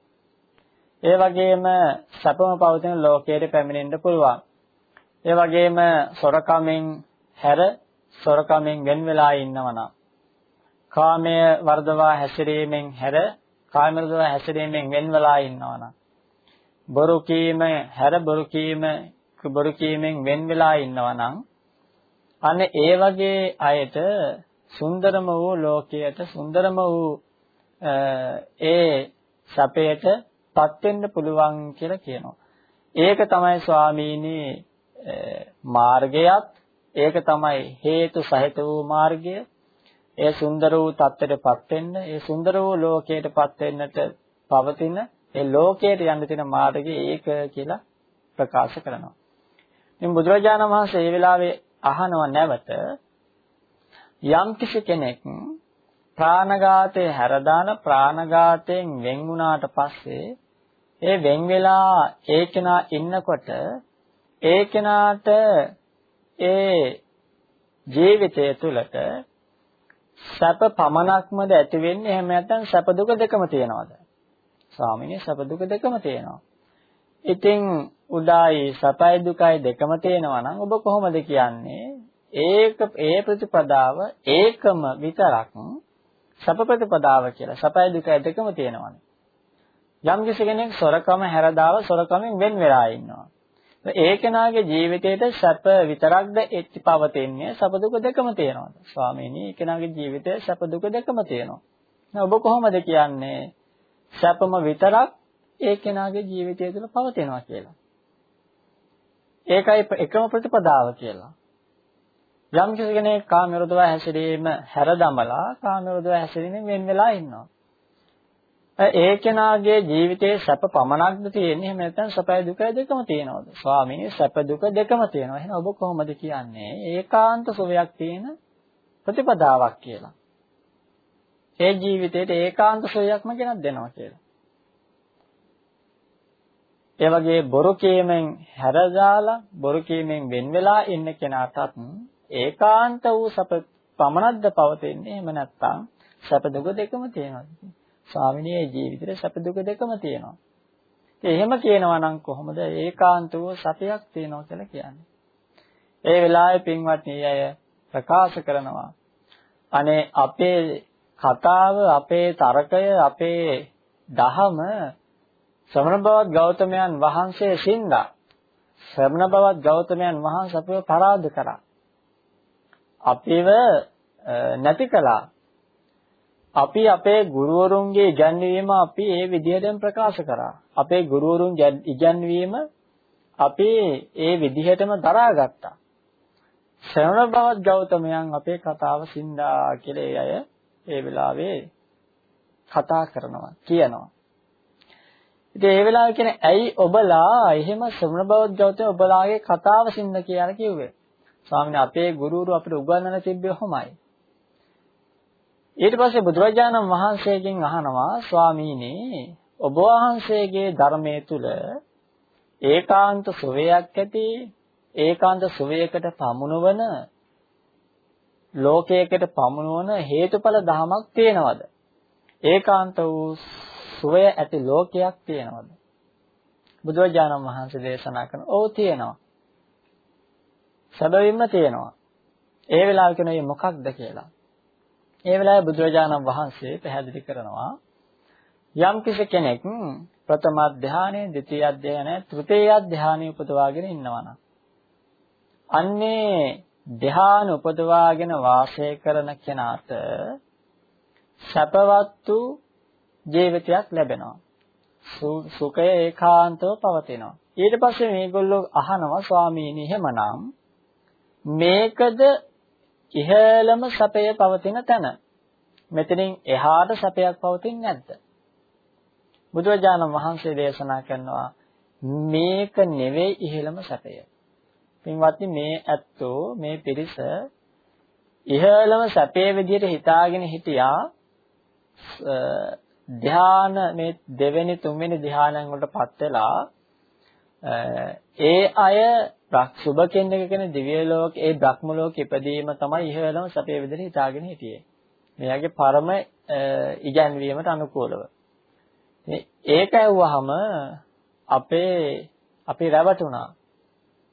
Speaker 1: ඒ වගේම සැපම පවතින ලෝකයට පැමිණෙන්න පුළුවන්. ඒ වගේම සොරකමෙන් හැර සොරකමෙන් වෙන් වෙලා ඉන්නවනම් කාමය වර්ධවා හැසිරීමෙන් හැර කාම වර්ධවා හැසිරීමෙන් වෙන් වෙලා ඉන්නවනම් බොරු කීම හැර බොරු කීම බොරු කීමෙන් වෙන් වෙලා ඉන්නවනම් අන්න ඒ වගේ අයට සුන්දරම වූ ලෝකයට සුන්දරම වූ ඒ සැපයට පත් වෙන්න පුළුවන් කියලා කියනවා. ඒක තමයි ස්වාමීනි මාර්ගයත් ඒක තමයි හේතු සහිත වූ මාර්ගය. ඒ සුන්දර වූ தත්ත්වයටපත් වෙන්න, ඒ සුන්දර වූ ලෝකයටපත් වෙන්නට පවතින ඒ ලෝකයට යන්න තියෙන මාර්ගය ඒක කියලා ප්‍රකාශ කරනවා. ඉතින් බුදුරජාණන් වහන්සේ මේ වෙලාවේ අහනව නැවත යම් කිසි කෙනෙක් ප්‍රාණඝාතේ හැරදාන ප්‍රාණඝාතයෙන් වෙන් වුණාට පස්සේ ඒ වෙන් වෙලා ඒ කෙනා ඉන්නකොට ඒ කෙනාට ඒ ජීවිතය තුළට සැප පමණක්මද ඇති වෙන්නේ එහෙම නැත්නම් සැප දුක දෙකම තියෙනවද? ස්වාමිනේ සැප දුක දෙකම තියෙනවා. ඉතින් උදායි සැපයි දුකයි දෙකම තියෙනවා නම් ඔබ කොහොමද කියන්නේ? ඒක ඒ ප්‍රතිපදාව ඒකම විතරක් සැප ප්‍රතිපදාව කියලා. සැපයි දුකයි දෙකම තියෙනවනේ. යම් කෙනෙක් සොරකම හැරදාව සොරකමෙන් වෙන් වෙලා ඉන්නවා. ඒ කෙනාගේ ජීවිතේට සැප විතරක්ද එච්චි පවතින්නේ සැප දුක දෙකම තියෙනවද? ස්වාමීනි, ඒ කෙනාගේ ජීවිතේ සැප දුක දෙකම තියෙනවා. ඔබ කොහොමද කියන්නේ සැපම විතරක් ඒ කෙනාගේ ජීවිතය තුළ පවතිනවා කියලා? ඒකයි එකම ප්‍රතිපදාව කියලා. යම් කෙනෙක් කාම විරෝධව හැසිරීම හැරදමලා කාම විරෝධව හැසිරීමෙන් වෙන් වෙලා ඉන්නවා. ඒ කෙනාගේ ජීවිතයේ සැප පමණක්ද තියෙන්නේ? එහෙම නැත්නම් සැපයි දුකයි දෙකම තියෙනවද? ස්වාමීනි සැප දුක දෙකම තියෙනවා. එහෙනම් ඔබ කොහොමද කියන්නේ? ඒකාන්ත සුවයක් තියෙන ප්‍රතිපදාවක් කියලා. ඒ ජීවිතේට ඒකාන්ත සුවයක්ම ගෙනත් දෙනවා කියලා. ඒ වගේ බොරු කීමෙන් හැරදාලා බොරු කීමෙන් වෙන් වෙලා ඉන්න කෙනාටත් ඒකාන්ත වූ සැප පමණක්ද පවතින්නේ? එහෙම නැත්නම් සැප දුක දෙකම තියෙනවා ස්වාමිනේ ජීවිතේ සැප දුක දෙකම තියෙනවා. ඉතින් එහෙම කියනවා නම් කොහොමද ඒකාන්තව සතියක් තියෙනවා කියලා කියන්නේ. ඒ වෙලාවේ පින්වත්නි අය ප්‍රකාශ කරනවා. අනේ අපේ කතාව, අපේ තර්කය, අපේ දහම ශ්‍රමණ බවත් ගෞතමයන් වහන්සේ සින්දා ශ්‍රමණ බවත් ගෞතමයන් වහන්සේ අපිව පරාද කරා. අපිව නැති කළා. අපි අපේ ගුරුවරුන්ගේ ඉගැන්වීම අපි ඒ විදිහටම ප්‍රකාශ කරා. අපේ ගුරුවරුන් ඉගැන්වීම අපි ඒ විදිහටම දරාගත්තා. ශ්‍රවණ බවත් ගෞතමයන් අපේ කතාව සින්දා කියලා ඒ අය ඒ වෙලාවේ කතා කරනවා කියනවා. ඉතින් ඒ වෙලාවේ කියන්නේ ඇයි ඔබලා එහෙම ශ්‍රවණ බවත් ගෞතම ඔබලාගේ කතාව සින්ද කියලා කිව්වේ? ස්වාමීන් අපේ ගුරුවරු අපිට උගන්වලා තිබ්බේ ඔහොමයි. ඊට පස්සේ බුදුරජාණන් වහන්සේගෙන් අහනවා ස්වාමීනි ඔබ වහන්සේගේ ධර්මයේ තුල ඒකාන්ත සුවයක් ඇති ඒකාන්ත සුවයකට පමුණවන ලෝකයකට පමුණවන හේතුඵල ධමයක් තියෙනවද? ඒකාන්ත වූ සුවය ඇති ලෝකයක් තියෙනවද? බුදුරජාණන් වහන්සේ දේශනා කරන ඕ තියෙනවා. සැබවින්ම තියෙනවා. ඒ වෙලාව කියන්නේ මොකක්ද කියලා. ඒ වෙලාවේ බුදුරජාණන් වහන්සේ පැහැදිලි කරනවා යම් කෙනෙක් ප්‍රථම ධානය, ද්විතීය ධානය, තෘතීය ධානය උපදවාගෙන ඉන්නවනම් අන්නේ ධ්‍යාන උපදවාගෙන වාසය කරන කෙනාට සැපවත් වූ ජීවිතයක් ලැබෙනවා. සුඛය ඒකාන්තව පවතිනවා. ඊට පස්සේ මේගොල්ලෝ අහනවා ස්වාමීනි එහෙමනම් මේකද ඉහළම සැපය පවතින තැන. මෙතනින් එහාට සැපයක් පවතින්නේ නැද්ද? බුදුරජාණන් වහන්සේ දේශනා කරනවා මේක නෙවෙයි ඉහළම සැපය. පින්වත්නි මේ ඇත්තෝ මේ පිරිස ඉහළම සැපේ විදියට හිතාගෙන හිටියා ධ්‍යාන මේ දෙවෙනි තුන්වෙනි ධ්‍යානයන් වලටපත් වෙලා ඒ අය සුභ කෙනෙක් කියන දිව්‍ය ලෝක ඒ බ්‍රහ්ම ලෝක ඉපදීම තමයි ඉහළම සැපේ විදියට හිතාගෙන හිටියේ. මෙයාගේ පරම ඉගැන්වීමට අනුකූලව. ඒක ඇහුවහම අපේ අපි රැවටුණා.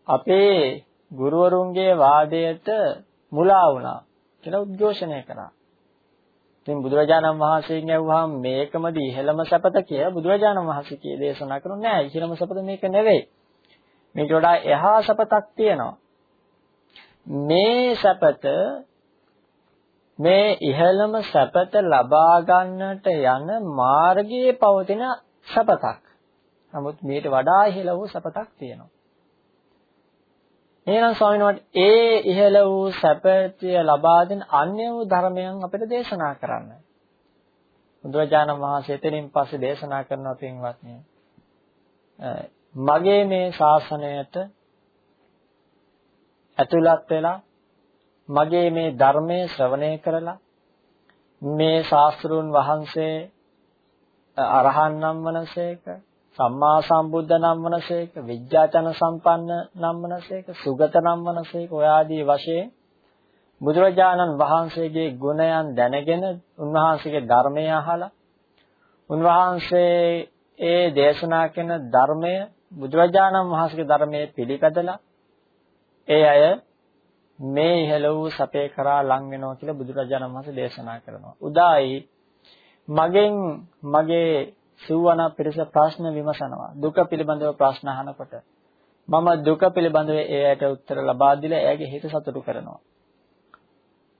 Speaker 1: අපේ ගුරුවරුන්ගේ වාදයට මුලා වුණා කියලා උද්ඝෝෂණය කරා. ඉතින් බුදුරජාණන් වහන්සේගෙන් ඇහුවාම මේකමද ඉහළම සපත කියලා බුදුරජාණන් වහන්සේ කී දේශනා කරන්නේ නෑ ඉහළම සපත මේක නෙවෙයි. මේක වඩා එහා සපතක් තියෙනවා. මේ සපත මේ ඉහළම සපත ලබා ගන්නට යන මාර්ගයේ පවතින සපතක්. නමුත් මේට වඩා ඉහළ වූ සපතක් තියෙනවා. එහෙනම් ස්වාමීන් වහන්සේ ඒ ඉහළ වූ සැපය ලබා දෙන අන්‍ය වූ ධර්මයන් අපිට දේශනා කරන්න. බුදුරජාණන් වහන්සේ එතනින් පස්සේ දේශනා කරනවා පින්වත්නි. මගේ මේ ශාසනයට ඇතුළත් වෙලා මගේ මේ ධර්මයේ ශ්‍රවණය කරලා මේ ශාස්ත්‍රුන් වහන්සේ අරහන් නම් වනසේක සම්මා සම්බුද්ධ නම් වනසේක විද්‍යාචන සම්පන්න නම් වනසේක සුගත නම් වනසේක ඔය ආදී වශයෙන් බුදුරජාණන් වහන්සේගේ ගුණයන් දැනගෙන උන්වහන්සේගේ ධර්මය අහලා උන්වහන්සේ ඒ දේශනා කරන ධර්මය බුදුරජාණන් වහන්සේගේ ධර්මයේ පිළිපදලා ඒ අය මේ ඉහළ වූ සපේ කරා ලං වෙනවා කියලා බුදුරජාණන් වහන්සේ දේශනා කරනවා. උදායි මගෙන් මගේ සිව්වන පිරිස ප්‍රශ්න විමසනවා. දුක පිළිබඳව ප්‍රශ්න අහනකොට මම දුක පිළිබඳව එයාට උත්තර ලබා දීලා එයාගේ හිත සතුටු කරනවා.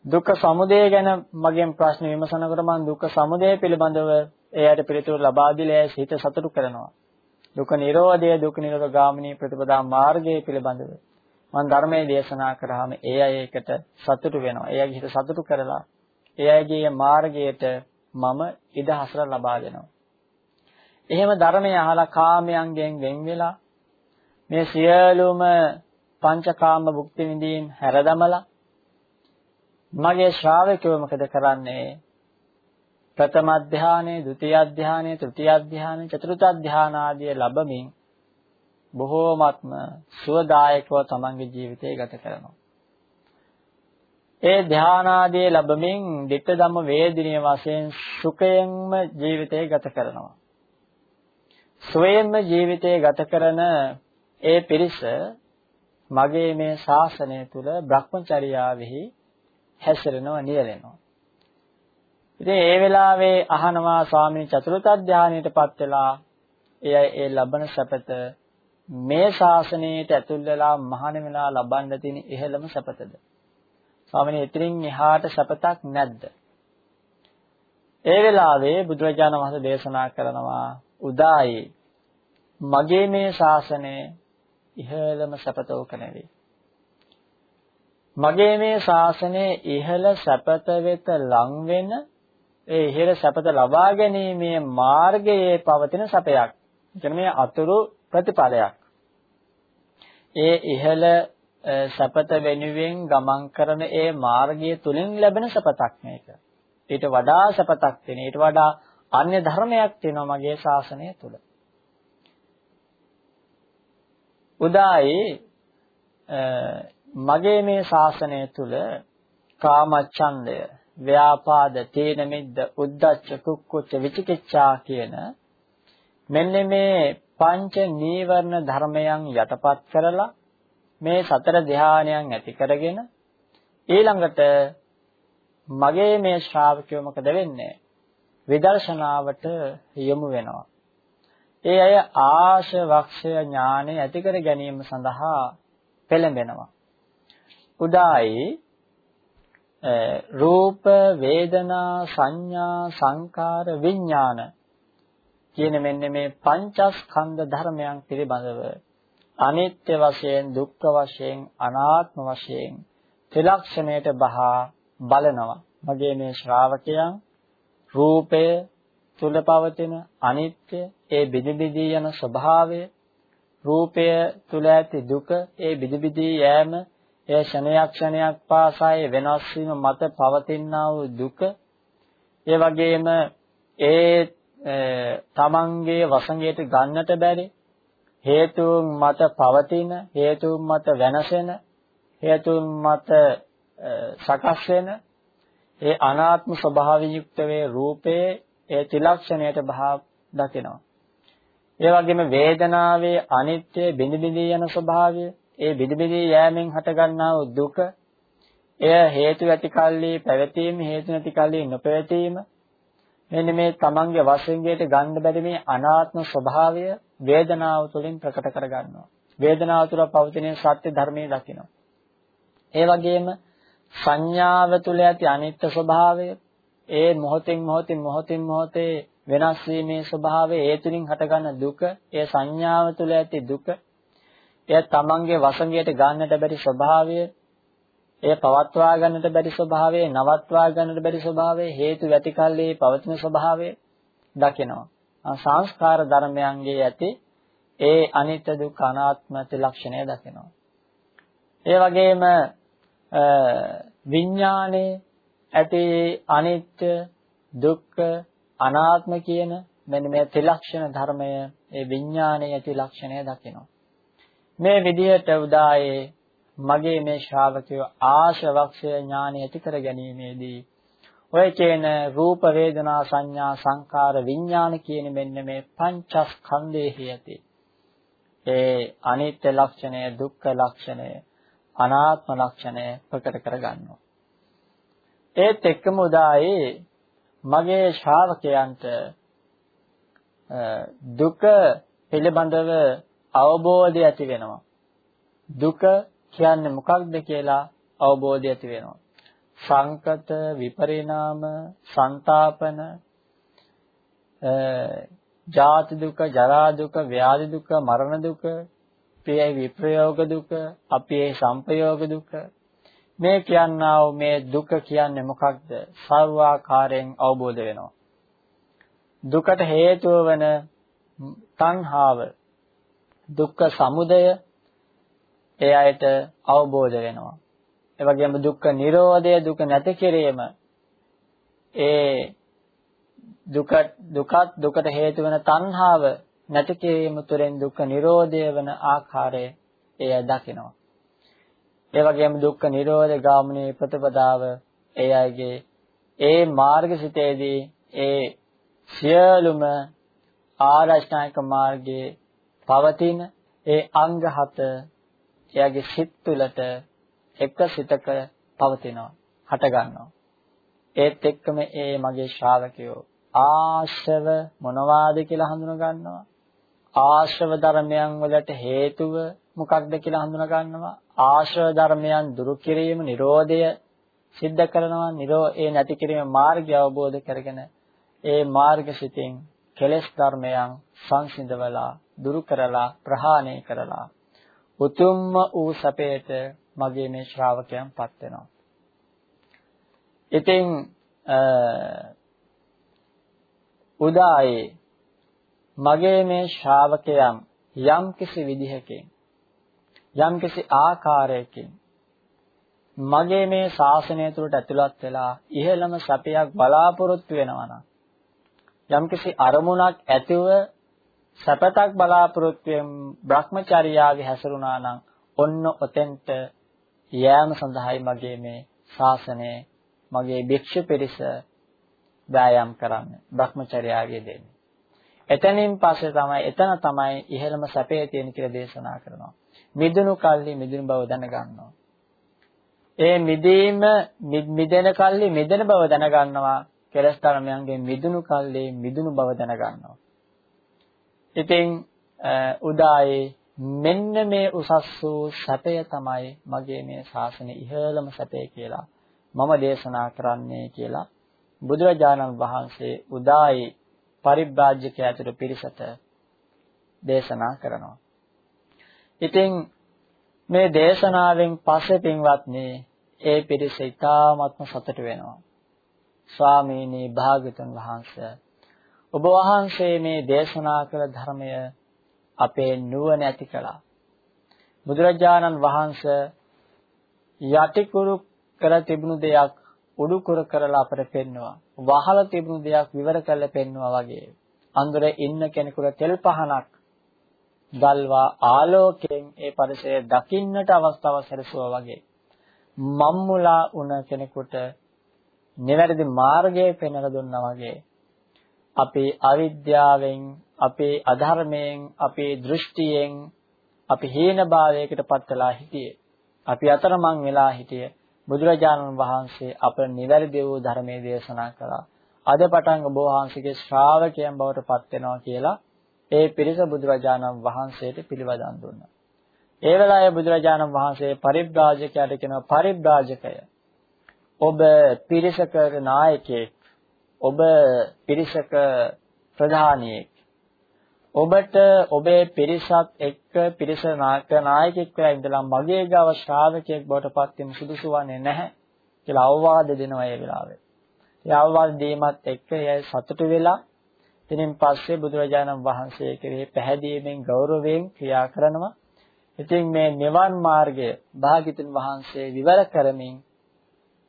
Speaker 1: දුක්ඛ සමුදය ගැන මගෙන් ප්‍රශ්න විමසනකොට මම දුක්ඛ සමුදය පිළිබඳව එයාට පිළිතුරු ලබා දීලා එයා හිත සතුටු කරනවා. දුක නිරෝධය දුක නිරෝධ ගාමිනී ප්‍රතිපදා මාර්ගය පිළිබඳව මම ධර්මයේ දේශනා කරාම ඒ අය ඒකට සතුටු වෙනවා. එයාගේ හිත සතුටු කරලා එයාගේ මාර්ගයට මම ඉදහසර ලබා දෙනවා. එහෙම ධර්මය අහලා කාමයන්ගෙන් වෙන් වෙලා මේ සියලුම පංචකාම භුක්ති විඳීම් හැරදමලා මගේ ශ්‍රාවකයෝ මොකද කරන්නේ ප්‍රථම අධ්‍යානයේ ဒုတိ ය අධ්‍යානයේ තෘතිය අධ්‍යානයේ චතුර්ථ අධ්‍යාන ආදී ලැබමින් බොහෝමත්ම සුවදායකව තමන්ගේ ජීවිතය ගත කරනවා. ඒ ධානාදී ලැබමින් ditta ධම්ම වේදිනිය වශයෙන් සුඛයෙන්ම ජීවිතය ගත කරනවා. ස්වයම්ම ජීවිතය ගත කරන ඒ පිරිස මගේ මේ ශාසනය තුල Brahmacharyaවෙහි හැසිරෙනව නියැලෙනවා. ඉතින් ඒ වෙලාවේ අහනවා ස්වාමීන් චතුර්ථ ධානයටපත් වෙලා එය ඒ ලබන සැපත මේ ශාසනයට ඇතුල් වෙලා මහාන වෙලා ලබන්න තියෙන ඉහළම සැපතද? ස්වාමීනි එතනින් එහාට සපතක් නැද්ද? ඒ වෙලාවේ බුදුරජාණන් වහන්සේ දේශනා කරනවා උදායේ මගේ මේ ශාසනය ඉහළම සපතෝක නෙවෙයි. මගේ මේ ශාසනයේ ඉහළ සපත වෙත ලං වෙන ඒ ඉහළ සපත ලබා ගැනීමේ මාර්ගයේ පවතින සපයක්. කියන්නේ මේ අතුරු ප්‍රතිඵලයක්. ඒ ඉහළ සපත වෙනුවෙන් ගමන් කරන ඒ මාර්ගය තුලින් ලැබෙන සපතක් මේක. ඊට වඩා සපතක් තියෙන. ඊට වඩා අන්‍ය ධර්මයක් තියෙනවා මගේ ශාසනය තුල. උදායි මගේ මේ ශාසනය තුල කාමච්ඡන්දය, ව්‍යාපාද, තීන මිද්ද, උද්ධච්ච, කුක්කුච්ච, විචිකිච්ඡා කියන මෙන්න මේ පංච නීවරණ ධර්මයන් යටපත් කරලා මේ සතර ධානයන් ඇති කරගෙන ඊළඟට මගේ මේ ශ්‍රාවකයෝ මොකද වෙන්නේ? විදර්ශනාවට යොමු වෙනවා. ඒ අය ආශ වක්ෂය ඥානෙ ඇති කර ගැනීම සඳහා පෙළඹෙනවා. උදායි රූප වේදනා සංඥා සංකාර විඥාන කියන මෙන්න මේ පංචස්කන්ධ ධර්මයන් පිළිබඳව අනිත්‍ය වශයෙන් දුක්ඛ වශයෙන් අනාත්ම වශයෙන් ත්‍රිලක්ෂණයට බහා බලනවා මගේ මේ ශ්‍රාවකයන් රූපය තුල පවතින අනිත්‍ය ඒ බිදිබිදී යන ස්වභාවය රූපය තුල ඇති දුක ඒ බිදිබිදී යෑම ඒ ක්ෂණයක් ක්ෂණයක් පාසා ඒ වෙනස් වීම මත පවතිනා වූ දුක. ඒ වගේම ඒ තමන්ගේ වසඟයට ගන්නට බැරි හේතුන් මත පවතින හේතුන් මත වෙනසෙන හේතුන් මත සකස් වෙන ඒ අනාත්ම ස්වභාවයෙන් යුක්ත වේ රූපයේ ඒ ත්‍රිලක්ෂණයට භාව දකිනවා. ඒ වගේම වේදනාවේ අනිත්‍ය බිඳ බිඳ යන ස්වභාවය, ඒ බිඳ බිඳ යෑමෙන් හටගන්නා වූ දුක, එය හේතු ඇති කල්ලි පැවතීම, හේතු නැති කල්ලි නොපැවතීම. මෙන්න මේ තමන්ගේ වශයෙන්ගේට ගන්න බැරි මේ අනාත්ම ස්වභාවය වේදනාව තුළින් ප්‍රකට කර ගන්නවා. වේදනාව තුළ පවතින සත්‍ය ධර්මයේ දකිනවා. ඒ වගේම සංඥාව තුළ ඇති අනිත්‍ය ස්වභාවය ඒ මොහොතින් මොහොතින් මොහොතින් මොහොතේ වෙනස් වීමේ ස්වභාවය ඒ තුලින් හටගන්න දුක ඒ සංඥාව තුළ ඇති දුක එය තමන්ගේ වසඟයට ගන්නට බැරි ස්වභාවය එය පවත්වා ගන්නට බැරි ස්වභාවය නවත්වා ගන්නට බැරි ස්වභාවය හේතු වැටිකල්ලේ පවතින ස්වභාවය දකිනවා. සංස්කාර ධර්මයන්ගේ ඇති ඒ අනිත්‍ය දුක්ඛ අනාත්ම ලක්ෂණය දකිනවා. ඒ වගේම විඥානයේ ඇති අනිත්‍ය දුක්ඛ අනාත්ම කියන මෙන්න මේ ත්‍රිලක්ෂණ ධර්මය ඒ විඥානයේ ඇති ලක්ෂණය දකිනවා. මේ විදිහට උදායේ මගේ මේ ශ්‍රාවකයෝ ආශවක්ෂය ඥානය ඇති කර ගැනීමේදී ඔය කියන රූප වේදනා සංඥා සංකාර විඥාන කියන මෙන්න මේ පංචස්කන්ධයේ ඇති ඒ අනිත්‍ය ලක්ෂණය දුක්ඛ ලක්ෂණය අනාත්ම ලක්ෂණය ප්‍රකට කර ගන්නවා ඒත් එක්කම උදායේ මගේ ශ්‍රාවකයන්ට දුක පිළිබඳව අවබෝධය ඇති වෙනවා. දුක කියන්නේ මොකක්ද කියලා අවබෝධය ඇති වෙනවා. සංකත විපරිණාම සංతాපන ජාති දුක ජරා දුක ව්‍යාධි දුක මරණ දුක පියයි විප්‍රයෝග දුක අපේ සංපයෝග දුක මේ කියන්නා වූ මේ දුක කියන්නේ මොකක්ද? සර්වාකාරයෙන් අවබෝධ වෙනවා. දුකට හේතුව වන තණ්හාව දුක්ඛ සමුදය ඒ අයට අවබෝධ වෙනවා. ඒ වගේම දුක්ඛ නිරෝධය දුක නැති කිරීම ඒ දුක දුකත් දුකට හේතු වන තණ්හාව නැති කිරීම තුළින් දුක්ඛ නිරෝධය වන ආකාරය එය දකිනවා. ඒ වගේම දුක්ඛ නිරෝධ ගාමිනී ප්‍රතිපදාව ඒ අයගේ ඒ මාර්ගසිතේදී ඒ සියලුම ආරෂ්ඨායක මාර්ගයේ පවතින ඒ අංග හත එයාගේ සිත් තුළට එක සිතක පවතිනවා හට ගන්නවා. ඒත් එක්කම ඒ මගේ ශ්‍රාවකයෝ ආශ්‍රව මොනවාද කියලා හඳුන ගන්නවා ආශ්‍රව ධර්මයන් වලට හේතුව මොකක්ද කියලා හඳුනා ගන්නවා ආශ්‍රව ධර්මයන් දුරු කිරීම නිරෝධය සිද්ධ කරනවා නිරෝ ඒ නැති කිරීමේ මාර්ගය අවබෝධ කරගෙන ඒ මාර්ග සිතින් කෙලෙස් ධර්මයන් සංසිඳවලා දුරු කරලා ප්‍රහාණය කරලා උතුම්ම වූ සැපයට මගේ මේ ශ්‍රාවකයන්පත් වෙනවා. ඉතින් උදායේ මගේ මේ ශ්‍රාවකයන් යම් කිසි විදිහකින් යම් කිසි ආකාරයකින් මගේ මේ ශාසනය තුළට ඇතුළත් වෙලා ඉහළම සැපයක් බලාපොරොත්තු වෙනවා නම් යම්කිසි අරමුණක් ඇතිව සැපතක් බලාපොරොත්තුෙන් Brahmacharyaගේ හැසිරුණා නම් ඔන්න ඔතෙන්ට යෑම සඳහායි මගේ මේ ශාසනය මගේ භික්ෂු පිරිස වෑයම් කරන්නේ Brahmacharyaගේ දෙන්නේ. එතනින් පස්සේ තමයි එතන තමයි ඉහළම සැපේ තියෙන කියලා දේශනා කරනවා. මිදුණු කල්ලි මිදුණු බව දැනගන්නවා. ඒ මිදීම මිදෙන කල්ලි මිදෙන බව දැනගන්නවා. කෙලස් ධර්මයන්ගෙන් මිදුණු කල්ලි මිදුණු බව දැනගන්නවා. ඉතින් උදායේ මෙන්න මේ උසස් වූ සැපය තමයි මගේ මේ ශාසනය ඉහළම සැපය කියලා මම දේශනා කරන්නේ කියලා බුදුරජාණන් වහන්සේ උදායේ පරිබ්‍රාජ්‍යක ඇතුළු පිරිසට දේශනා කරනවා. ඉතින් මේ දේශනාවෙන් පස්සේ පින්වත්නි ඒ පිරිස ඉතාමත්ම සතුට වෙනවා. ස්වාමීනි භාගතුන් වහන්සේ ඔබ වහන්සේ මේ දේශනා කළ ධර්මය අපේ නුවණ ඇති කළා. බුදුරජාණන් වහන්සේ යටිකුරු කර තිබුණු දෙයක් උඩු කුර කරලා අපට පෙන්නවා. වහලා තිබුණු දෙයක් විවර කරලා පෙන්නවා වගේ. අඳුරේ ඉන්න කෙනෙකුට තෙල් පහනක් දල්වා ආලෝකයෙන් ඒ පරිසරය දකින්නට අවස්ථාව සැලසුවා වගේ. මම්මුලා වුණ කෙනෙකුට නිවැරදි මාර්ගය පෙන්වලා දුන්නා වගේ අපේ අවිද්‍යාවෙන් අපේ අධර්මයෙන් අපේ දෘෂ්ටියෙන් අපි හීනභාවයකට පත් වෙලා හිටියේ අපි අතරමං වෙලා හිටියේ බුදුරජාණන් වහන්සේ අප නිවැරදි වූ ධර්මයේ දේශනා කළා අද පටන් ඔබ වහන්සේගේ ශ්‍රාවකයන් බවට පත් වෙනවා කියලා ඒ පිරිස බුදුරජාණන් වහන්සේට පිළිවදන් දුන්නා ඒ වෙලාවේ බුදුරජාණන් වහන්සේ පරිබ්‍රාජකයාට කියනවා පරිබ්‍රාජකය ඔබ පිරිසක නායකයෙක් ඔබ පිරිසක ප්‍රධානියෙක් ඔබට ඔබේ පිරිසත් එක්ක පිරිස නායක නායකයෙක් වෙලා ඉඳලා මගේ ගාව ශ්‍රාවකයෙක් බවට පත් වෙන සුදුසු වන්නේ නැහැ කියලා අවවාද දෙනවා ඒ වෙලාවේ. ඒ අවවාද දීමත් එක්ක එය සතුටු වෙලා ඉතින් පස්සේ බුදුරජාණන් වහන්සේ කෙරෙහි පැහැදීමෙන් ගෞරවයෙන් ක්‍රියා කරනවා. ඉතින් මේ නිවන් මාර්ගය භාග්‍යතුන් වහන්සේ විවර කරමින්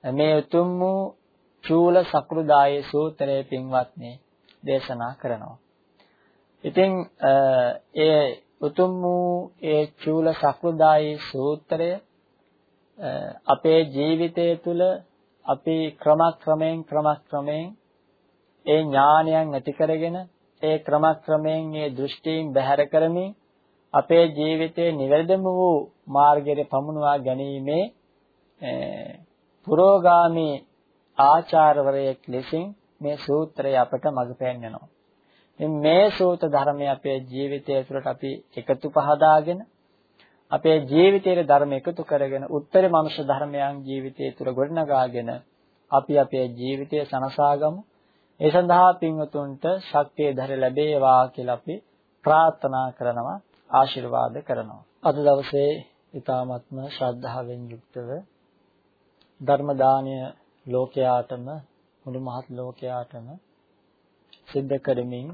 Speaker 1: මේ උතුම් වූ චූල සකෘදායේ සූත්‍රයේ පින්වත්නි දේශනා කරනවා. ඉතින් ඒ උතුම් වූ ඒ චූල සකෘදායේ සූත්‍රය අපේ ජීවිතය තුළ අපි ක්‍රමක්‍රමයෙන් ක්‍රමක්‍රමයෙන් ඒ ඥානයන් ඇති කරගෙන ඒ ක්‍රමක්‍රමයෙන් මේ දෘෂ්ටීන් බැහැර කරමින් අපේ ජීවිතයේ නිවැරදිම වූ මාර්ගයට පමුණවා ගැනීමේ පුරෝගාමී ආචාර්යවරයෙක් ලෙසින් මේ සූත්‍රය අපට මඟ පෙන්වනවා. මේ සූත්‍ර ධර්මය අපේ ජීවිතය තුළට අපි එකතු පහදාගෙන අපේ ජීවිතයේ ධර්ම එකතු කරගෙන උත්තර මනුෂ්‍ය ධර්මයන් ජීවිතය තුළ ගොඩනගාගෙන අපි අපේ ජීවිතය සනසාගමු. ඒ සඳහා පින්වතුන්ට ශක්තිය ධෛර්ය ලැබේවා කියලා අපි ප්‍රාර්ථනා කරනවා ආශිර්වාද කරනවා. අද දවසේ ඊ타ත්ම ශ්‍රද්ධාවෙන් යුක්තව ධර්ම දානය ලෝකයාටම මුළු මහත් ලෝකයාටම සිද්ධ කරමින්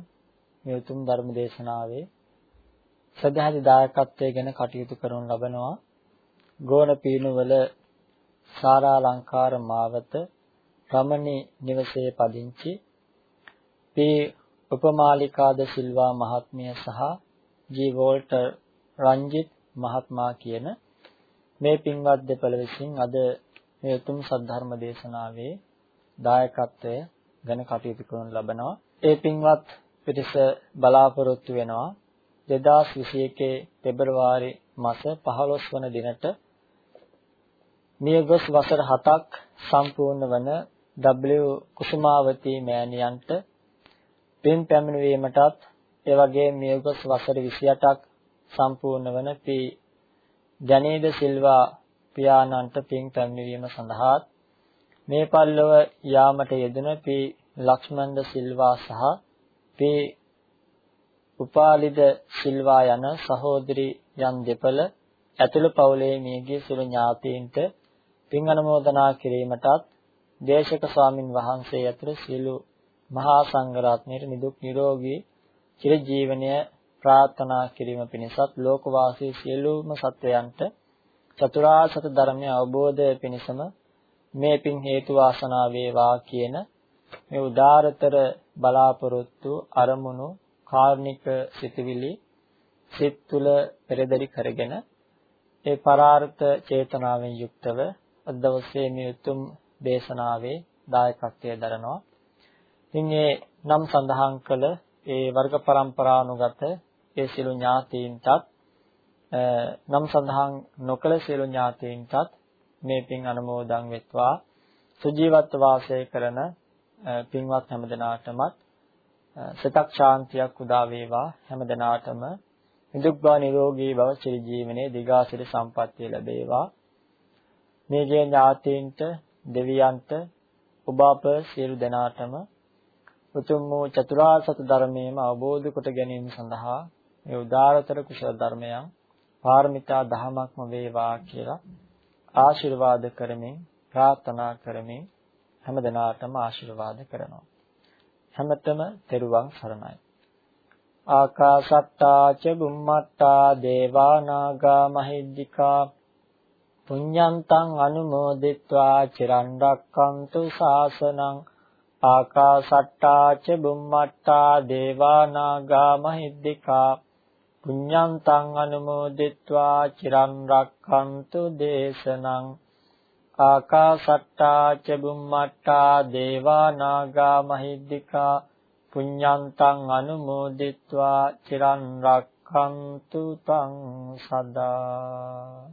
Speaker 1: මේ උතුම් ධර්ම දේශනාවේ සදහදි දායකත්වයේ ගැන කටයුතු කරනු ලබනවා ගෝණ පීනුවල සාරාලංකාර මාවත රමණී නිවසේ පදිංචි පී උපමාලිකාද සිල්වා මහත්මිය සහ ජී වෝල්ටර් රංජිත් මහත්මයා කියන මේ පින්වත් දෙපළ විසින් අද මේ උතුම් සද්ධර්ම දේශනාවේ දායකත්වය ගැන කටයුතු කරනු ලබනවා. ඒ පින්වත් පිරිස බලාපොරොත්තු වෙනවා 2021 පෙබරවාරි මාස 15 වන දිනට මියගොස් වසර 7ක් සම්පූර්ණ වන W කුසුමාවතී මෑණියන්ට පින් පැමිණවීමටත් ඒ වගේ මියගොස් වසර 28ක් සම්පූර්ණ වන පී ජනේද සිල්වා පියාණන්ට පින් පැමිණවීම සඳහා මේ පල්ලව යාමට යෙදුන පී ලක්ෂ්මන්ද සිල්වා සහ පී උපාලිද සිල්වා යන සහෝදරි යන් දෙපළ ඇතුළු පවුලේ මියගිය සිළු ඥාතීන්ට පින් අනුමෝදනා කිරීමටත් දේශක ස්වාමින් වහන්සේ ඇතුළු සියලු මහා සංඝරත්නයේ නිදුක් නිරෝගී චිර ජීවනය ප්‍රාර්ථනා කිරීම පිණිසත් ලෝකවාසී සියලුම සත්වයන්ට චතුරාර්ය සත්‍ය ධර්මය අවබෝධය පිණිසම මේ පින් හේතු වාසනා වේවා කියන මේ උදාරතර බලාපොරොත්තු අරමුණු කාර්නික සිතවිලි සිත් තුළ පෙරදරි කරගෙන ඒ පරාර්ථ චේතනාවෙන් යුක්තව අද දවසේ මේ උතුම් දේශනාවේ දායකත්වයේ දරනවා. ඉතින් මේ නම් සඳහන් කළ ඒ වර්ග પરම්පරානුගත ඒ සියලු ඥාතීන්ටත් නම් සඳහන් නොකළ සියලු ඥාතීන්ටත් මේ පින් අනුමෝදන් වෙත්වා. සුජීවත්ව වාසය කරන පින්වත් හැමදෙනාටමත් සිතක් ශාන්තියක් උදා වේවා හැමදෙනාටම. නිදුක්බා නිරෝගී භව චිර ජීවනයේ දිගාසිර සම්පන්නිය ලැබේවා. මේගේ ඥාතීන්ට දෙවියන්ට ඔබ අප සියලු දෙනාටම උතුම් වූ චතුරාර්ය සත්‍ය ධර්මයේම අවබෝධ කොට ගැනීම සඳහා මේ උදාරතර කුසල ධර්මයන් පාරමිතා දහමක්ම වේවා කියලා ආශිර්වාද කරමින් ප්‍රාර්ථනා කරමින් හැම දිනාටම ආශිර්වාද කරනවා. හැමතෙම තෙරුවන් සරණයි. ආකාසත්තා ච බුම්මත්තා දේවා නාග මහිද්దికා පුඤ්ඤන්තං අනුමෝදිත්වා චිරන් රැක්කන්තු ශාසනං ආකාසට්ටා ච බුම්මට්ටා දේවා නාග මහිද්దికා පුඤ්ඤන්තං අනුමෝදිත්වා චිරන් රක්ඛන්තු දේශනං ආකාසට්ටා ච බුම්මට්ටා දේවා නාග මහිද්దికා පුඤ්ඤන්තං අනුමෝදිත්වා චිරන් රක්ඛන්තු තං සදා